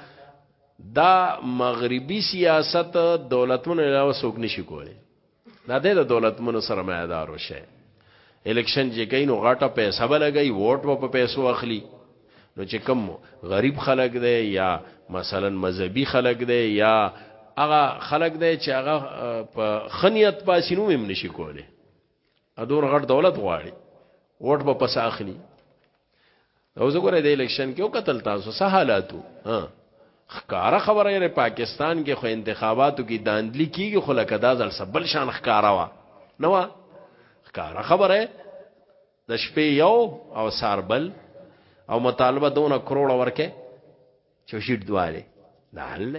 دا مغربي سیاست دولتونو له وسوک نشي کولی دا د دولتونو سرمایدار وشه الیکشن چې کین او غټه پیسې بلګي ووټ په پیسو اخلي نو چې کم غریب خلک دی یا مثلا مذهبي خلک دی یا هغه خلک دی چې هغه په خنیت پاسینو هم نشي کولی ادور غټ دولت غواړي ووټ به پس اخلي او زه ګوره د الیکشن کې وکتل تاسو سه حالاتو ها خکارا خبره یې پاکستان کې خو انتخاباتو کې داندلی کیږي خو لکه دا ځل سبل شان خکارا وا نو خکارا خبره د شپې یو او ساربل او مطالبه دونه کروڑ ورکه چې شیټ دواله دا حل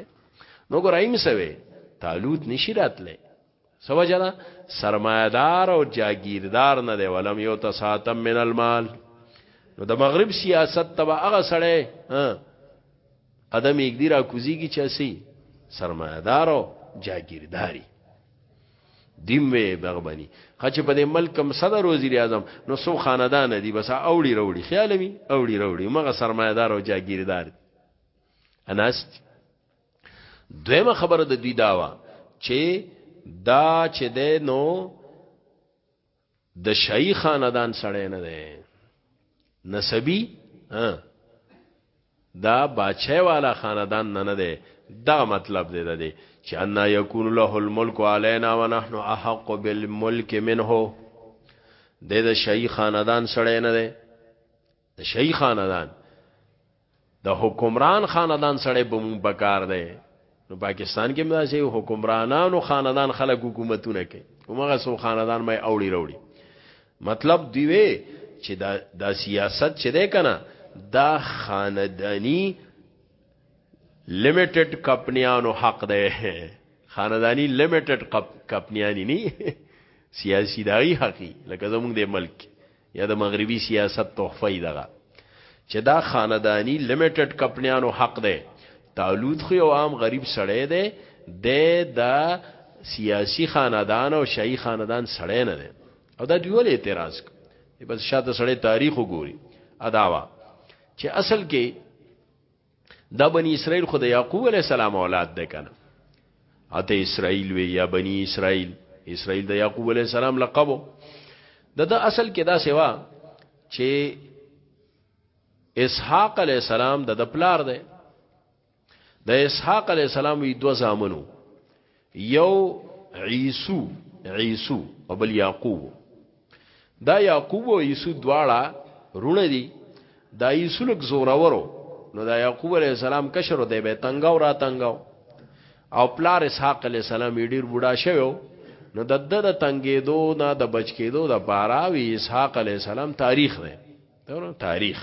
نو ګرایم سوي تعالوت نشی راتله څه وجه ده سرمایه دار او جاگیردار نه دی ولم یو تساتم من المال نو د مغرب سیاست تبا هغه سړی قدم یک دی را کوزیږي چې سي سرمایه دار او جاگیرداری دیم وی بغبنی خچ په دې ملک کم صدر وزیر اعظم نو سو خاندان دی بس اوړي وروړي خیال می اوړي وروړي مغه سرمایه دار او جاگیردار اناست دویمه خبره د دوی داوا چې دا چې ده نو د شای خاندان سړی نه دی نسبی دا باچه والا خاندان نه نه دی دا مطلب دی دی چې ان یکون له الملک علینا ونحن احق بالملک منه د د شای خاندان سړی نه دی د شي خاندان د حکمران خاندان سره به مونږ بکار دی نو پاکستان کې مداسي حکمرانانو خاندان خلک حکومتونه کوي کومه سو خاندان مې اوړي وروړي مطلب دی وی چې دا, دا سیاست چې ده کنه دا خاندانی لیمیټډ کمپنیانو حق ده خاندانی لیمیټډ کمپنیانی نه سیاسی دای حقي لکه زمونږ د ملک یا د مغربی سیاست تحفه یی دغه چه دا خاندانی لیمیټډ کپنیانو حق ده تالوت خو یو عام غریب سړی ده ده دا سیاسی خاندان او شایی خاندان سړی نه ده او دا دوی ول اعتراض بس شاته سړی تاریخ وګوری اداوا چې اصل کې دا بنی اسرائیل خو د یعقوب علی السلام اولاد ده کنه اته اسرائیل وی یا بنی اسرائیل اسرائیل د یعقوب علی السلام لقب ده د اصل کې دا سیوا چې اسحاق علی السلام د پلار ده د اسحاق علی السلام وی دو زامنو یو عیسو عیسو او بل یعقوب دا یعقوب او عیسو دواړه رونه دي دا عیسو لک زورورو نو دا یعقوب علی السلام کشر دی به تنگاو را تنگاو او پلار اسحاق علی السلام ډیر بوډا شوو نو د د تنگېدو نه د بچ کېدو د پاره وی اسحاق علی السلام تاریخ دی دا تاریخ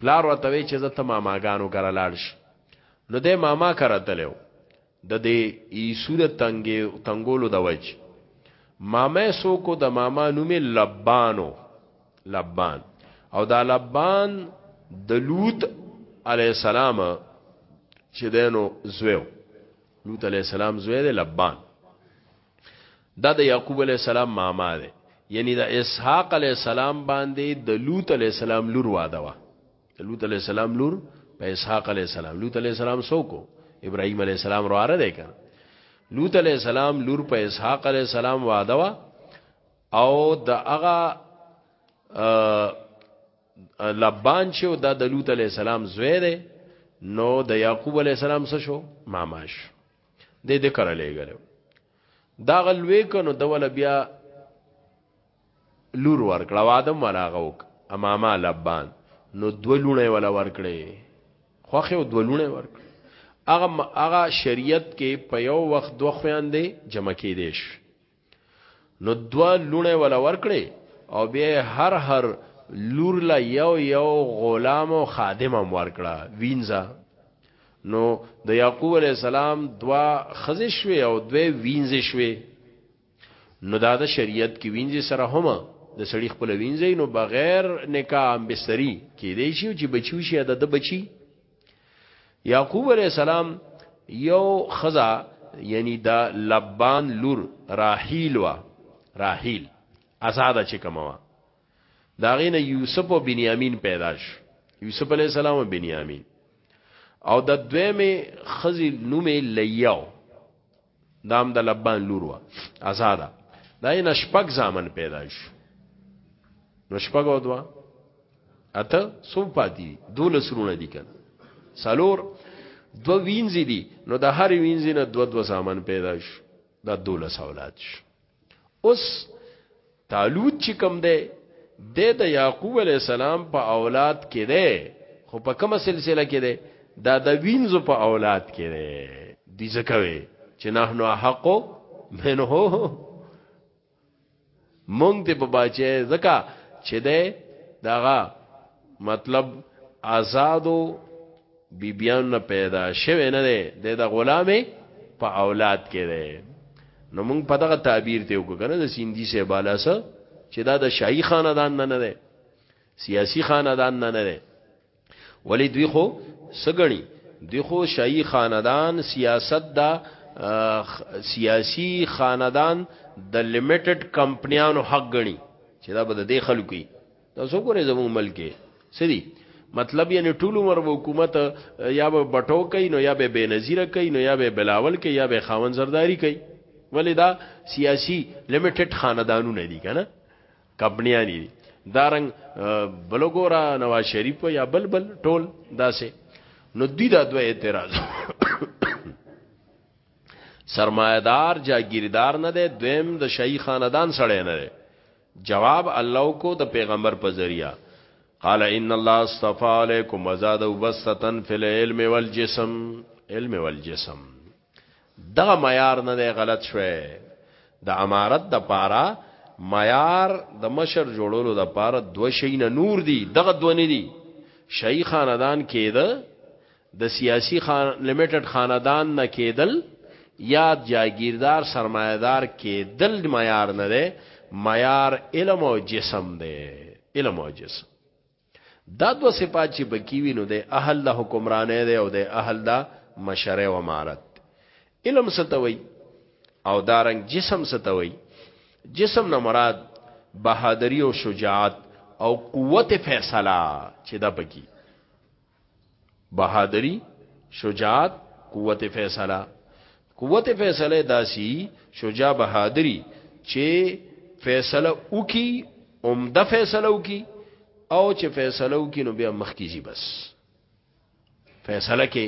پلار ورته وی چې زه ته ماماګانو کړه لاړ شي نو د ماما کرتلو د دې عیسو د تنګې تنګولو د وج مامه سو کو د ماما نومې لبانو لبان او دا لبان د لوط علی السلام چې دینو زویو لوط علی السلام زوی دی لبان دا د یعقوب علی السلام ماما دی یعنی د اسحاق علی السلام باندې د لوط علی السلام لور واده وا د لوط علی السلام لور په اسحاق علی السلام لوط علی السلام سوکو ابراهيم علی السلام رواره ده کنه لوط علی السلام لور په اسحاق علی السلام واده وا او د هغه لبان چې دا د لوط علی السلام زوی دی نو د یعقوب علی السلام سره شو ماماش د ذکر لګل دا غلوې کنو د ول بیا لور ورکړه واده هم ولا هغه وک اماما لبان نو دوه لونه ولا ورکړي خوخه او دوه لونه ورکړي هغه هغه شریعت کې په یو وخت دوه خويندې جمع کېدې شي نو دوه لونه ولا ورکړي او بیا هر هر لور لا یو یو غلام او خادم هم ورکړه وینځه نو د یعقوب علی السلام دوا خزې شوي او دوی وینځې شوي نو دا د شریعت کې وینځي سره هم د سړی خپل وینځي نو بغیر نکاح هم بستری کې دی شي چې بچو شي د بچي یعقوب علی السلام یو خزا یعنی دا لبان لور راحیل وا راحیل آزاد چې کموا دا غینه یوسف او بنیامین پیدا شو یوسف علی السلام او بنیامین او د دویمه خزی نومه لیاو دا هم د لبان لور وه ازاده دا یې نه شپږ زامن پیدا شو نو شپږ او دوه اته څو پاتې دي دولس رونه دي کنه سالور دو وینځي دي نو د هر وینځي نه دو دو زامن پیدا شو دا دولس اولاد شو اوس طالوت چې کوم دی د د یعقوب علی السلام په اولاد کې دی خو په کومه سلسله کې دی دا د وینځو په اولاد کې دی دی زکوي چې نحنو حق منه مونږ ته په بچي زکا چې دی داغه مطلب آزادو بیبیانو نه پیدا شوی نه دی د د غلامې په اولاد کې دی نو موږ په دغه تعبیر ته وکړو د سیندی سه بالا سه چې دا د شاهي خاندان نه نه دی سیاسی خاندان نه نه دی ولی دوی خو سګنی دوی خو شاهي خاندان سیاست دا سیاسی خاندان د لیمیټډ کمپنیانو حق غني چې دا به د خلکو تاسو ګورئ زموږ ملک سدي مطلب یعنی ټول عمر به حکومت یا به بټو کوي نو یا به بنظیر کوي نو یا به بلاول کوي یا به خاون زرداری کوي ولې دا سیاسي لیمیټډ خاندانونه دي کنه کمپنیان دي دارنګ بلګورا نواز شریف یا بلبل ټول داسې نو دوی دا دوه اعتراض سرمایدار جاگیردار نه ده دویم د شاهي خاندان سړی نه ده جواب الله کو د پیغمبر په ذریعہ قال ان الله اصطفى عليكم وزاده بسطا في العلم والجسم علم والجسم دا معیار نه دی غلط شوی د امارت د پاره معیار د مشر جوړولو د پاره دو شی نه نور دی دغه دو نه دی شیخ خاندان کېده د سیاسي خان لمټډ خاندان نه کیدل یا جاګیردار سرمایه دار کیدل معیار نه دی معیار علم او جسم دی علم او جسم دا دو صفات چې بکی وي نو د اهل د حکمرانه دی او د اهل د مشره او امارت علم ستوي او دارنګ جسم ستوي جسم نه مراد بهادری او شجاعت او قوت فیصله چې دا بکی بهادری شجاعت قوت فیصله قوت فیصله داسی شجاع بهادری چې فیصله وکي عمده فیصله وکي او چې فیصله وکي نو بیا مخ کیږي بس فیصله کې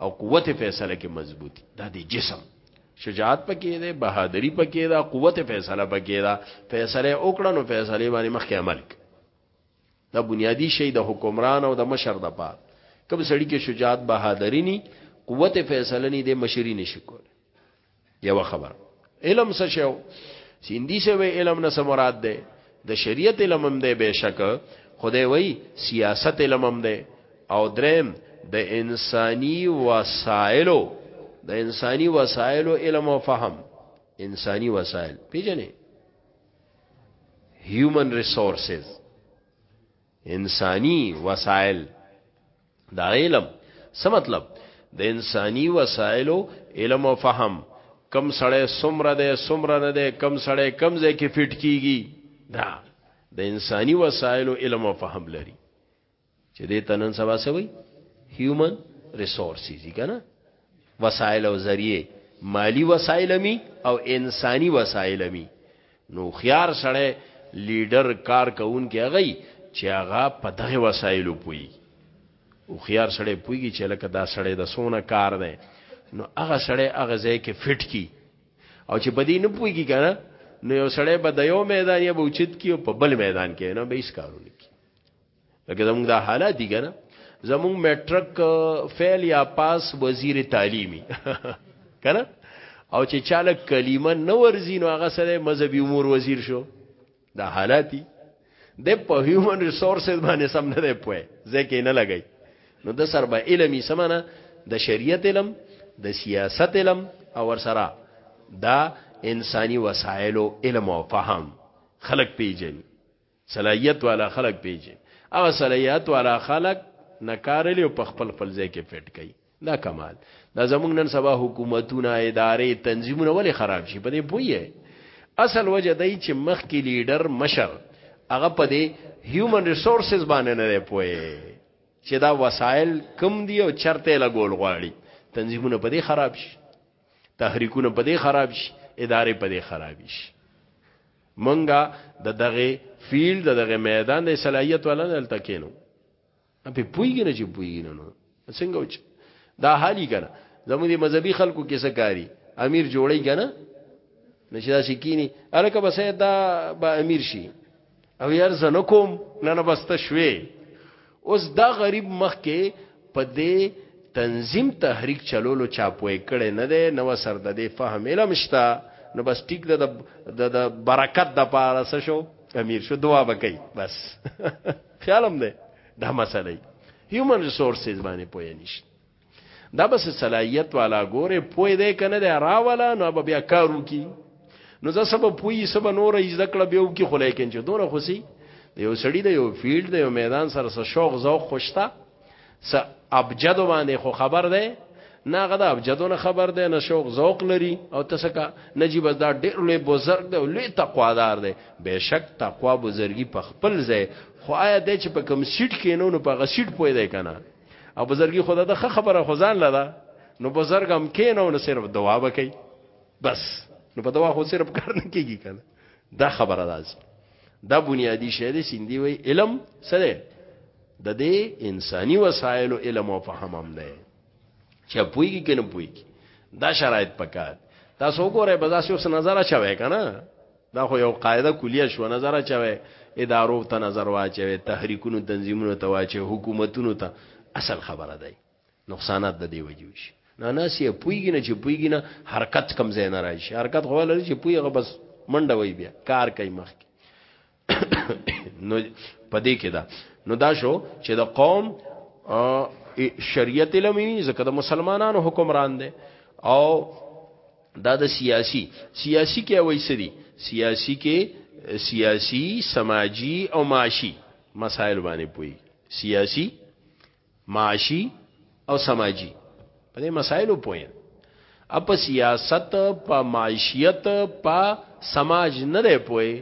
او قوت فیصله کې مضبوطی دا دی جسم شجاعت پکې ده بهادری پکې ده قوت فیصله پکې ده فیصله وکړه نو فیصله باندې مخکې عمل دا بنیادی شی د حکمران او د مشر د پار کوم سړی کې شجاعت بهادری ني قوت فیصله ني د مشری نشي کول یو خبر علم څه شو سیندی څه وی علم نه څه مراد ده د شریعت علم هم ده بهشک خدای وی سیاست علم هم ده او درم د انساني وسایلو د انساني وسایلو علم او فهم انساني وسایل پیژنې هیومن ریسورسز انسانی وسایل دا علم څه مطلب د انساني وسایلو علم او فهم کم سړی سمره ده سمره نه ده کم سړی کم ځای کې فټ کیږي دا د انساني وسایلو علم او فهم لري چې دې ته نن سبا سوي هیومن ریسورسز کنه وسایل او ذریعہ مالی وسایل می او انساني وسایل می نو خيار سره لیډر کار کوون کې غي چې هغه په دغه وسایلو پوي او خيار سره پويږي چې لکه دا سره د سونه کار دی نو هغه سره هغه ځای کې فټ کی او چې بدی نه پويږي کنه نو یو سره به د یو میدان یا بوچت کی او په بل میدان کې نه به هیڅ کارونه لکه زموږ دا حالات دي کنه زموږ میټرک فیل یا پاس وزیر تعلیمی کنه او چې چاله کلمه نه ورزین او هغه سره مذهبي امور وزیر شو دا حالات دي د په هیومن ریسورسز باندې سم نه دی پوي ځکه نه لګي نو د سر به علمي سمنه د شریعت علم د سیاست علم او ورسره دا انساني وسایلو علم او فهم خلق پیژني صلاحیت والا خلک پیژني هغه صلاحیت والا خلک نه کار اخلي او په خپل خپل ځای کې فټ کوي دا کمال دا زمونږ نن سبا حکومتونه ادارې تنظیمونه ولې خراب شي په دې پوهیږئ اصل وجه دی چې مخکې لیډر مشر هغه په دې هیومن ریسورسز باندې نه دی پوهی چې دا وسایل کم دی او چرته لګول غواړي تنظیمونه په دې خراب شي تحریکونه په دې خراب شي ادارې په دې خراب شي منګه د دغه فیلډ د دغه میدان د صلاحیت ولا نه دلته کینو په پویګ نه چې پویګ نه نو څنګه وچ دا حالي کنه زموږ د مذهبي خلکو کې څه کاری امیر جوړی کنه نشه دا شکینی الکه بس دا به امیر شي او یار زنه کوم نه نه بسته شوي اوس دا غریب مخکې په دې تنظیم تحریک چلولو چا پوه کړی نه دی نه ورسره د دې فهم علم شته نو بس ټیک ده د د برکت د پاره څه شو امیر شو دعا به کوي بس خیالم دی دا مسله هیومن ریسورسز باندې پوه نشته دا بس صلاحیت والا ګوره پوی دی کنه دی راواله نو به بیا کارو کی نو زه سبب پوی سبب نور یې ذکر به یو کی خو لیکن چې دونه خوسي یو سړی دی یو فیلډ دی یو میدان سره سره شوق ذوق خوشتا س ابجد باندې خو خبر دی نه غدا ابجدو نه خبر دی نه شوق ذوق لري او تسکا نجیب از دا ډېر لوی بزرگ دی لوی تقوادار دی بهشک تقوا بزرگی په خپل ځای خو آیا د چې په کم سیټ کې نو په غسیټ پوی دی کنه او بزرګي خدا د خبره خزان لدا نو بزرګ هم کینو نو صرف دعا وکي بس نو په دعا خو صرف کار نه کیږي کنه دا خبره راځي دا بنیادی شی دی سیندی وی علم سره د دې انساني وسایلو علم او فهم هم نه چې پویږي کنه پویږي دا شرایط پکار تاسو وګورئ بازار اوس نظر اچوي کنه دا خو یو قاعده کلیه شو نظر چوي ادارو ته نظر واچوي تحریکونو تنظیمونو ته واچوي حکومتونو ته اصل خبره ده نقصانات د دی وجو شي نه نه سی پویږي نه چې پویږي نه حرکت کم زین نه راشي حرکت خو لري چې پویغه بس منډه وای بیا کار کوي مخ نو پدې کې دا نو دا شو چې د قوم شریعت علمي ځکه د مسلمانانو حکمران دی او دا د سیاسی سیاسی کې وای سری سیاسی کې سیاسی سماجی او معاشي مسائل باندې پوي سیاسی معاشي او سماجی په دې مسائلو پوي اپ سیاست په معاشیت په سماج نه دی پوي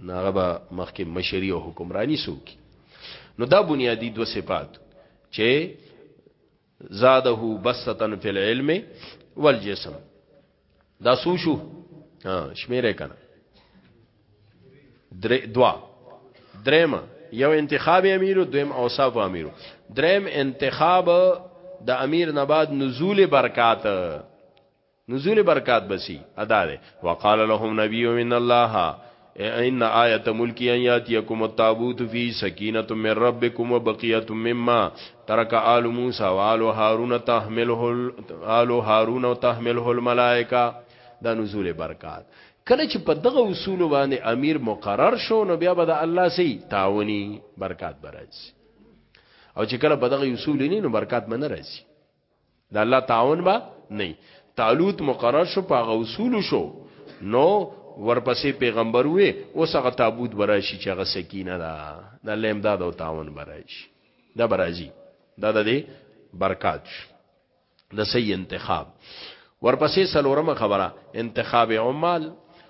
ناغه به مخکې مشری او حکمرانی سوکي نو دا بنیادی دو صفات چې زاده بسطا فی العلم والجسم دا سو شو شمیره کنه درې دوا درېم یو انتخاب امیرو دویم اوصاف امیرو درېم انتخاب د امیر نباد نزول برکات نزول برکات به سي ادا ده وقال لهم نبيهم ان الله ان آیت ملکی ان یاتیکم التابوت فی سکینة من ربکم و بقیت مما ترک آل موسی و آل هارون تحمله آل هارون تحمله الملائکه دا نزول برکات کله چې په دغه اصول باندې امیر مقرر شو نو بیا به د الله سي تعاوني برکات برز او چې کله په دغه اصول نه نو برکات منه راځي د الله تعاون با نه تعالوت مقرر شو په غوصول شو نو ورپسې پیغمبر وې اوس هغه تابوت براشي چې هغه سکینه ده د الله امداد او تعاون براشي دا برازي دا د دې برکات د صحیح انتخاب ورپسې سلورمه خبره انتخاب عمال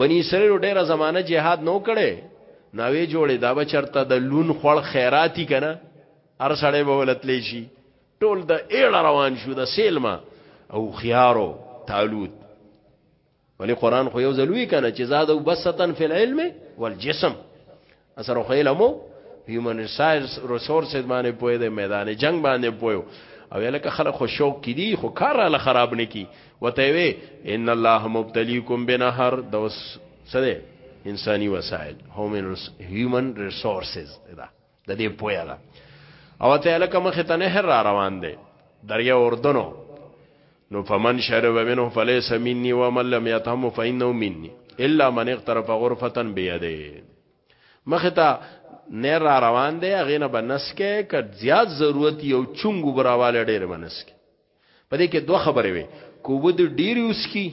بنی اسرائیل ډیره زمانہ جهاد نو کړي ناوی جوړې دا به چرته د لون خړ خیراتی کنه هر سړی به ولتلی شي ټول د ایړه روان شو د سیلما او خيارو طالوت ولی قران خو یو ځلوي کنه چې زاد او بسطن فی العلم والجسم اثر خو علمو هیومن ریسورس ریسورس باندې پوي د میدان جنگ باندې پوي او یلکه خلک خو شوق کی دي خو کار له خراب نه کی وته وي ان الله مبتليکم بنهر دوس سره انساني وسایل هیومن ریسورسز دا د دې پوي دا او ته یلکه مخ ته نهر را روان دي دریا اردنو نو فمن شرب منه فليس مني ومن لم يطعمه فانه مني الا من اغترف غرفه بيده مختا نه را روان دی هغه نه بنس کې ک زیات ضرورت یو چونګ وبراواله ډیر بنس کې په دې کې دوه خبرې وي کوو د ډیر یوس کی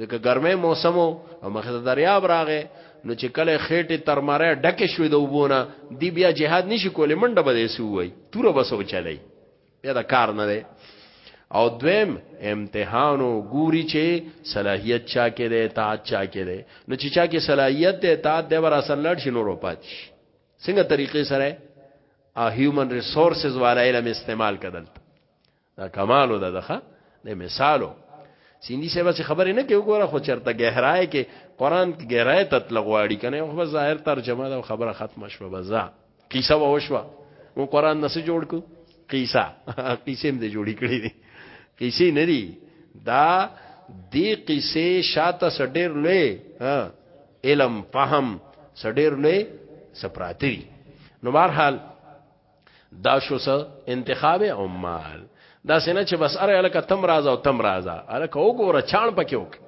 ځکه ګرمه موسم او مخته دریاب راغې نو چې کله خېټه ترمره ډکه شوې د وبونه دی بیا جهاد نشي کولې منډه به دې سوې توره بسو چلای بیا دا کار نه دی او دویم امتحانو ګوري چې صلاحیت چا کې دی اطاعت چا کې دی نو چې چا کې صلاحیت دی اطاعت دی ور اصل لړ شي نور پات شي څنګه طریقې سره ا هیومن ریسورسز والا علم استعمال کدل دا کمالو ده دغه د مثالو سیندی سیبا څه خبرې نه کوي ګوره خو چرته گہرای کې قران کې گہرای تطلق واړي کنه خو ظاهر ترجمه دا خبره ختمه شوه بزا قصه وشوه نو قران نه څه جوړ کو قصه قصه هم دې جوړی کړی دي قصه نه دي دا دی قصه شاته سډیر لوی علم فهم سډیر لوی سپراتی نو بهرحال دا شو سه انتخاب عمال دا سینه چې بس اره الکه تم راز او تم راز الکه وګوره چان پکې وک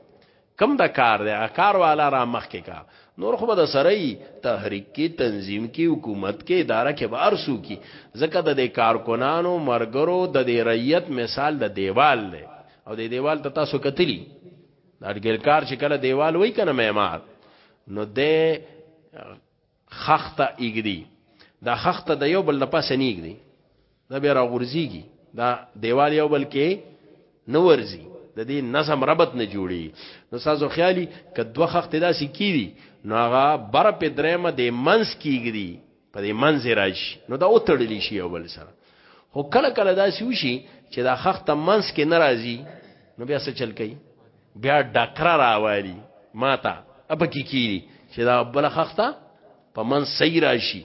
کم دا کار دی کار والا را مخ کې کا نور خو به د سره ای تحریک کې تنظیم کې حکومت کې اداره کې به ارسو کې ځکه د دې کارکنانو مرګرو د دې ریت مثال د دیوال دی او د دیوال ته تاسو کتلی دا ګرکار چې کله دیوال وای کنه معمار نو د خښته ایږدي دا خښته د یو بل د پاسه نه ایږدي دا بیا راغورځيږي دا دیوال یو بل کې نه ورځي د دې نظم ربط نه جوړي نو سازو خیالي ک دوه خخت داسې کیدی نو هغه بر په درېمه د منس کیږي په دې منځ راشي نو دا او تړل شي یو بل سره خو کله کله داسې وشي چې دا خخت منس کې ناراضي نو بیا څه چل کوي بیا ډکره راوالي ماته اپکی کیری چې دا بل خخته په من صحیح راشي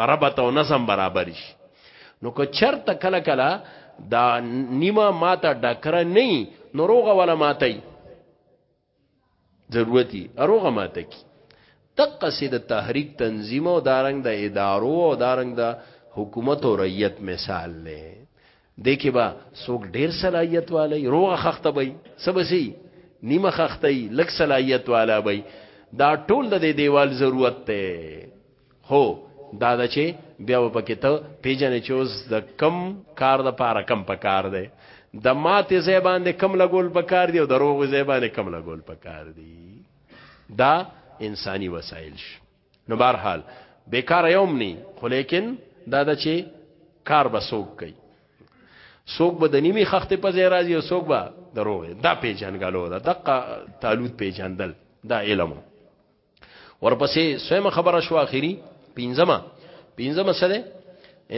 غربت او نظم برابر شي نو که چرته کله کله دا نیمه ماته ډکره نه نو روغه ولا ماته ضرورتي روغه ماته کی دقه سي د تحریک تنظیم او دارنګ د دا ادارو او دارنګ د دا حکومت او رعیت مثال لې دې کې به څوک ډیر صلاحیت والی روغه خخته وي سبسي نیمه خخته وي لک صلاحیت والا وي دا ټول د دې دیوال ضرورت ته هو دا د چې بیا په کې ته پیژنې چې اوس د کم کار د پاره کم په کار دی د ماته زې باندې کم لګول په کار دی او د روغ زې باندې کم لګول په کار دی دا انساني وسایل شي نو بهر حال بیکار یوم نی خو لیکن دا د چې کار به سوق کوي سوق به د نیمه خخت په ځای راځي او سوق به دروغ دا پیجنګلو دا دقه تعالوت پیجندل دا علم ورپسې سویم خبره شو اخیری پینځمه پینځمه سره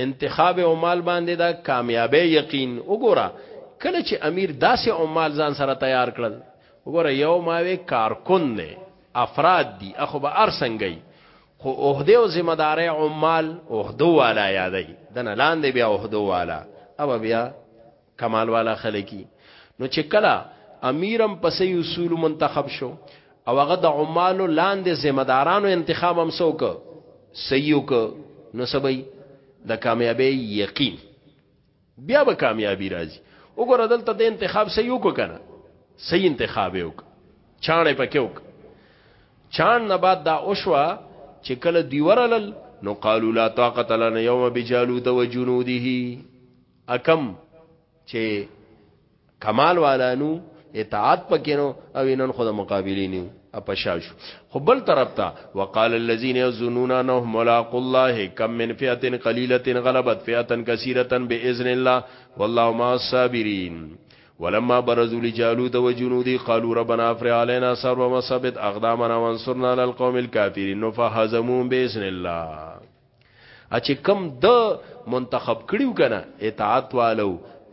انتخاب او مال باندې دا کامیابی یقین وګوره کله چې امیر داسې او مال ځان سره تیار کړل وګوره یو ماوي کارکون دی افراد دي اخو به ارسنګي خو عہده او ذمہ داري عمال عہدو والا یادای دنه لاندې بیا عہدو والا او بیا کمال والا خلکی نو چې کلا امیرم پسې اصول منتخب شو او هغه د عمالو لاندې ذمہ دارانو انتخاب هم سوک سيوک نو سبي د کامیابی یقین بیا به کامیابی راځي وګوره دلته د انتخاب صحیح وک کنه صحیح انتخاب یو چاڼه پکې وک چاڼ نه بعد دا اوشوا چې کله دی ورلل نو قالو لا طاقت لنا یوم بجالوت وجنوده اکم چې کمال والانو اطاعت پکې نو او نن خود مقابلینو اپشاش خو بل طرف ته وقال الذين يظنون انهم ملاقات الله كم من فئه قليله غلبت فئه كثيره باذن الله والله مع الصابرين ولما برزوا لجالوت وجنودي قالوا ربنا افرغ علينا صبرا وثبت اقدامنا وانصرنا على القوم الكافرين فهزموهم باذن الله چې کم د منتخب کړیو کنه اطاعت والو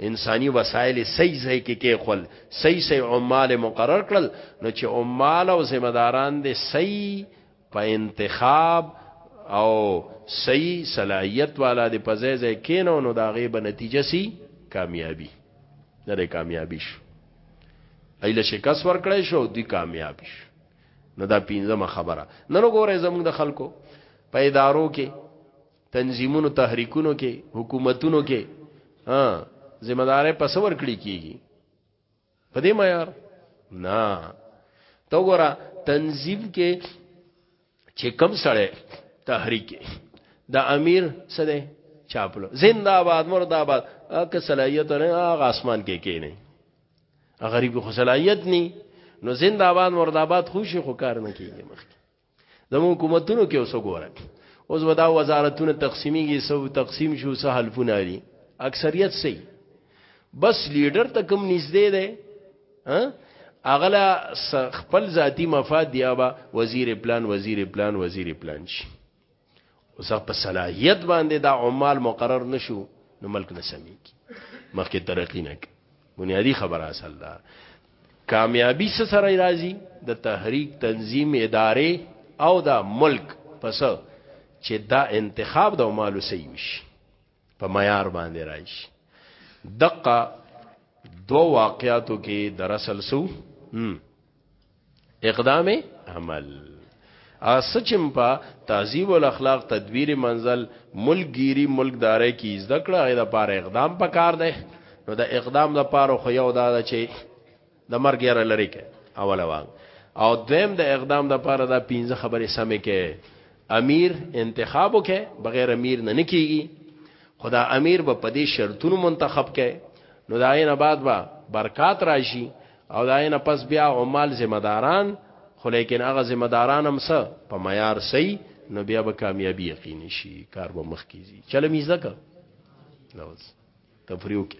انساني وسایل صحیح ځای کې کې خپل صحیح صحیح عمال مقرر کړل نو چې عمال او ذمہ داران دې صحیح په انتخاب او صحیح صلاحیت والا دې په ځای ځای کې نو نو دا غیب نتیجه سي کامیابی نه کامیابی شو ایله شکست ورکړې شو دوی کامیاب شو نو دا پینځمه خبره نن وګورئ زموږ د خلکو په ادارو کې تنظیمونو تحریکونو کې حکومتونو کې ها ذمہ دارې پسور کړی کیږي په دې معیار نه تو ګورا تنظیم کې چې کم سړی تحریک دا امیر څه دی چاپلو زنده آباد مرد آباد که صلاحیت نه هغه اسمان کې کې نه غریب خو صلاحیت ني نو زنده آباد مرد آباد خوشي خو کار نه کیږي مخکې زمو حکومتونو کې اوس وګوره اوس ودا وزارتونه تقسیمیږي سو تقسیم شو سه حلفونه لري اکثریت سي بس لیډر ته کم نږدې ده ها اغلا خپل ذاتی مفاد دی ابا وزیر پلان وزیر پلان وزیر پلان شي اوس په صلاحیت باندې دا عمال مقرر نشو نو ملک نه سميږي مخکې ترقی نه بنیادی خبره اصل دا کامیابی سره سره راځي د تحریک تنظیم اداره او دا ملک پس چې دا انتخاب د عمالو صحیح وشي په معیار باندې راشي دقه دو واقعاتو کې د رسل سو اقدام عمل اسچم په تعذیب الاخلاق تدبیر منزل ملګری ملکداري کې زده کړه غیر لپاره اقدام پکار دی نو د اقدام لپاره خو یو دا چې د مرګ یاره لري کې اوله واغ او دویم د اقدام د پاره دا پنځه خبرې سمې کې امیر انتخابو کې بغیر امیر نه نکېږي خدا امیر به په دې شرطونو منتخب کې نو دا نه بعد با برکات راشي او دا نه پس بیا عمال ذمہ داران خو لیکن هغه ذمہ داران هم سه په معیار سي نو بیا به کامیابی یقیني شي کار به مخ کیږي چلو میزه کا لوز تفریو کې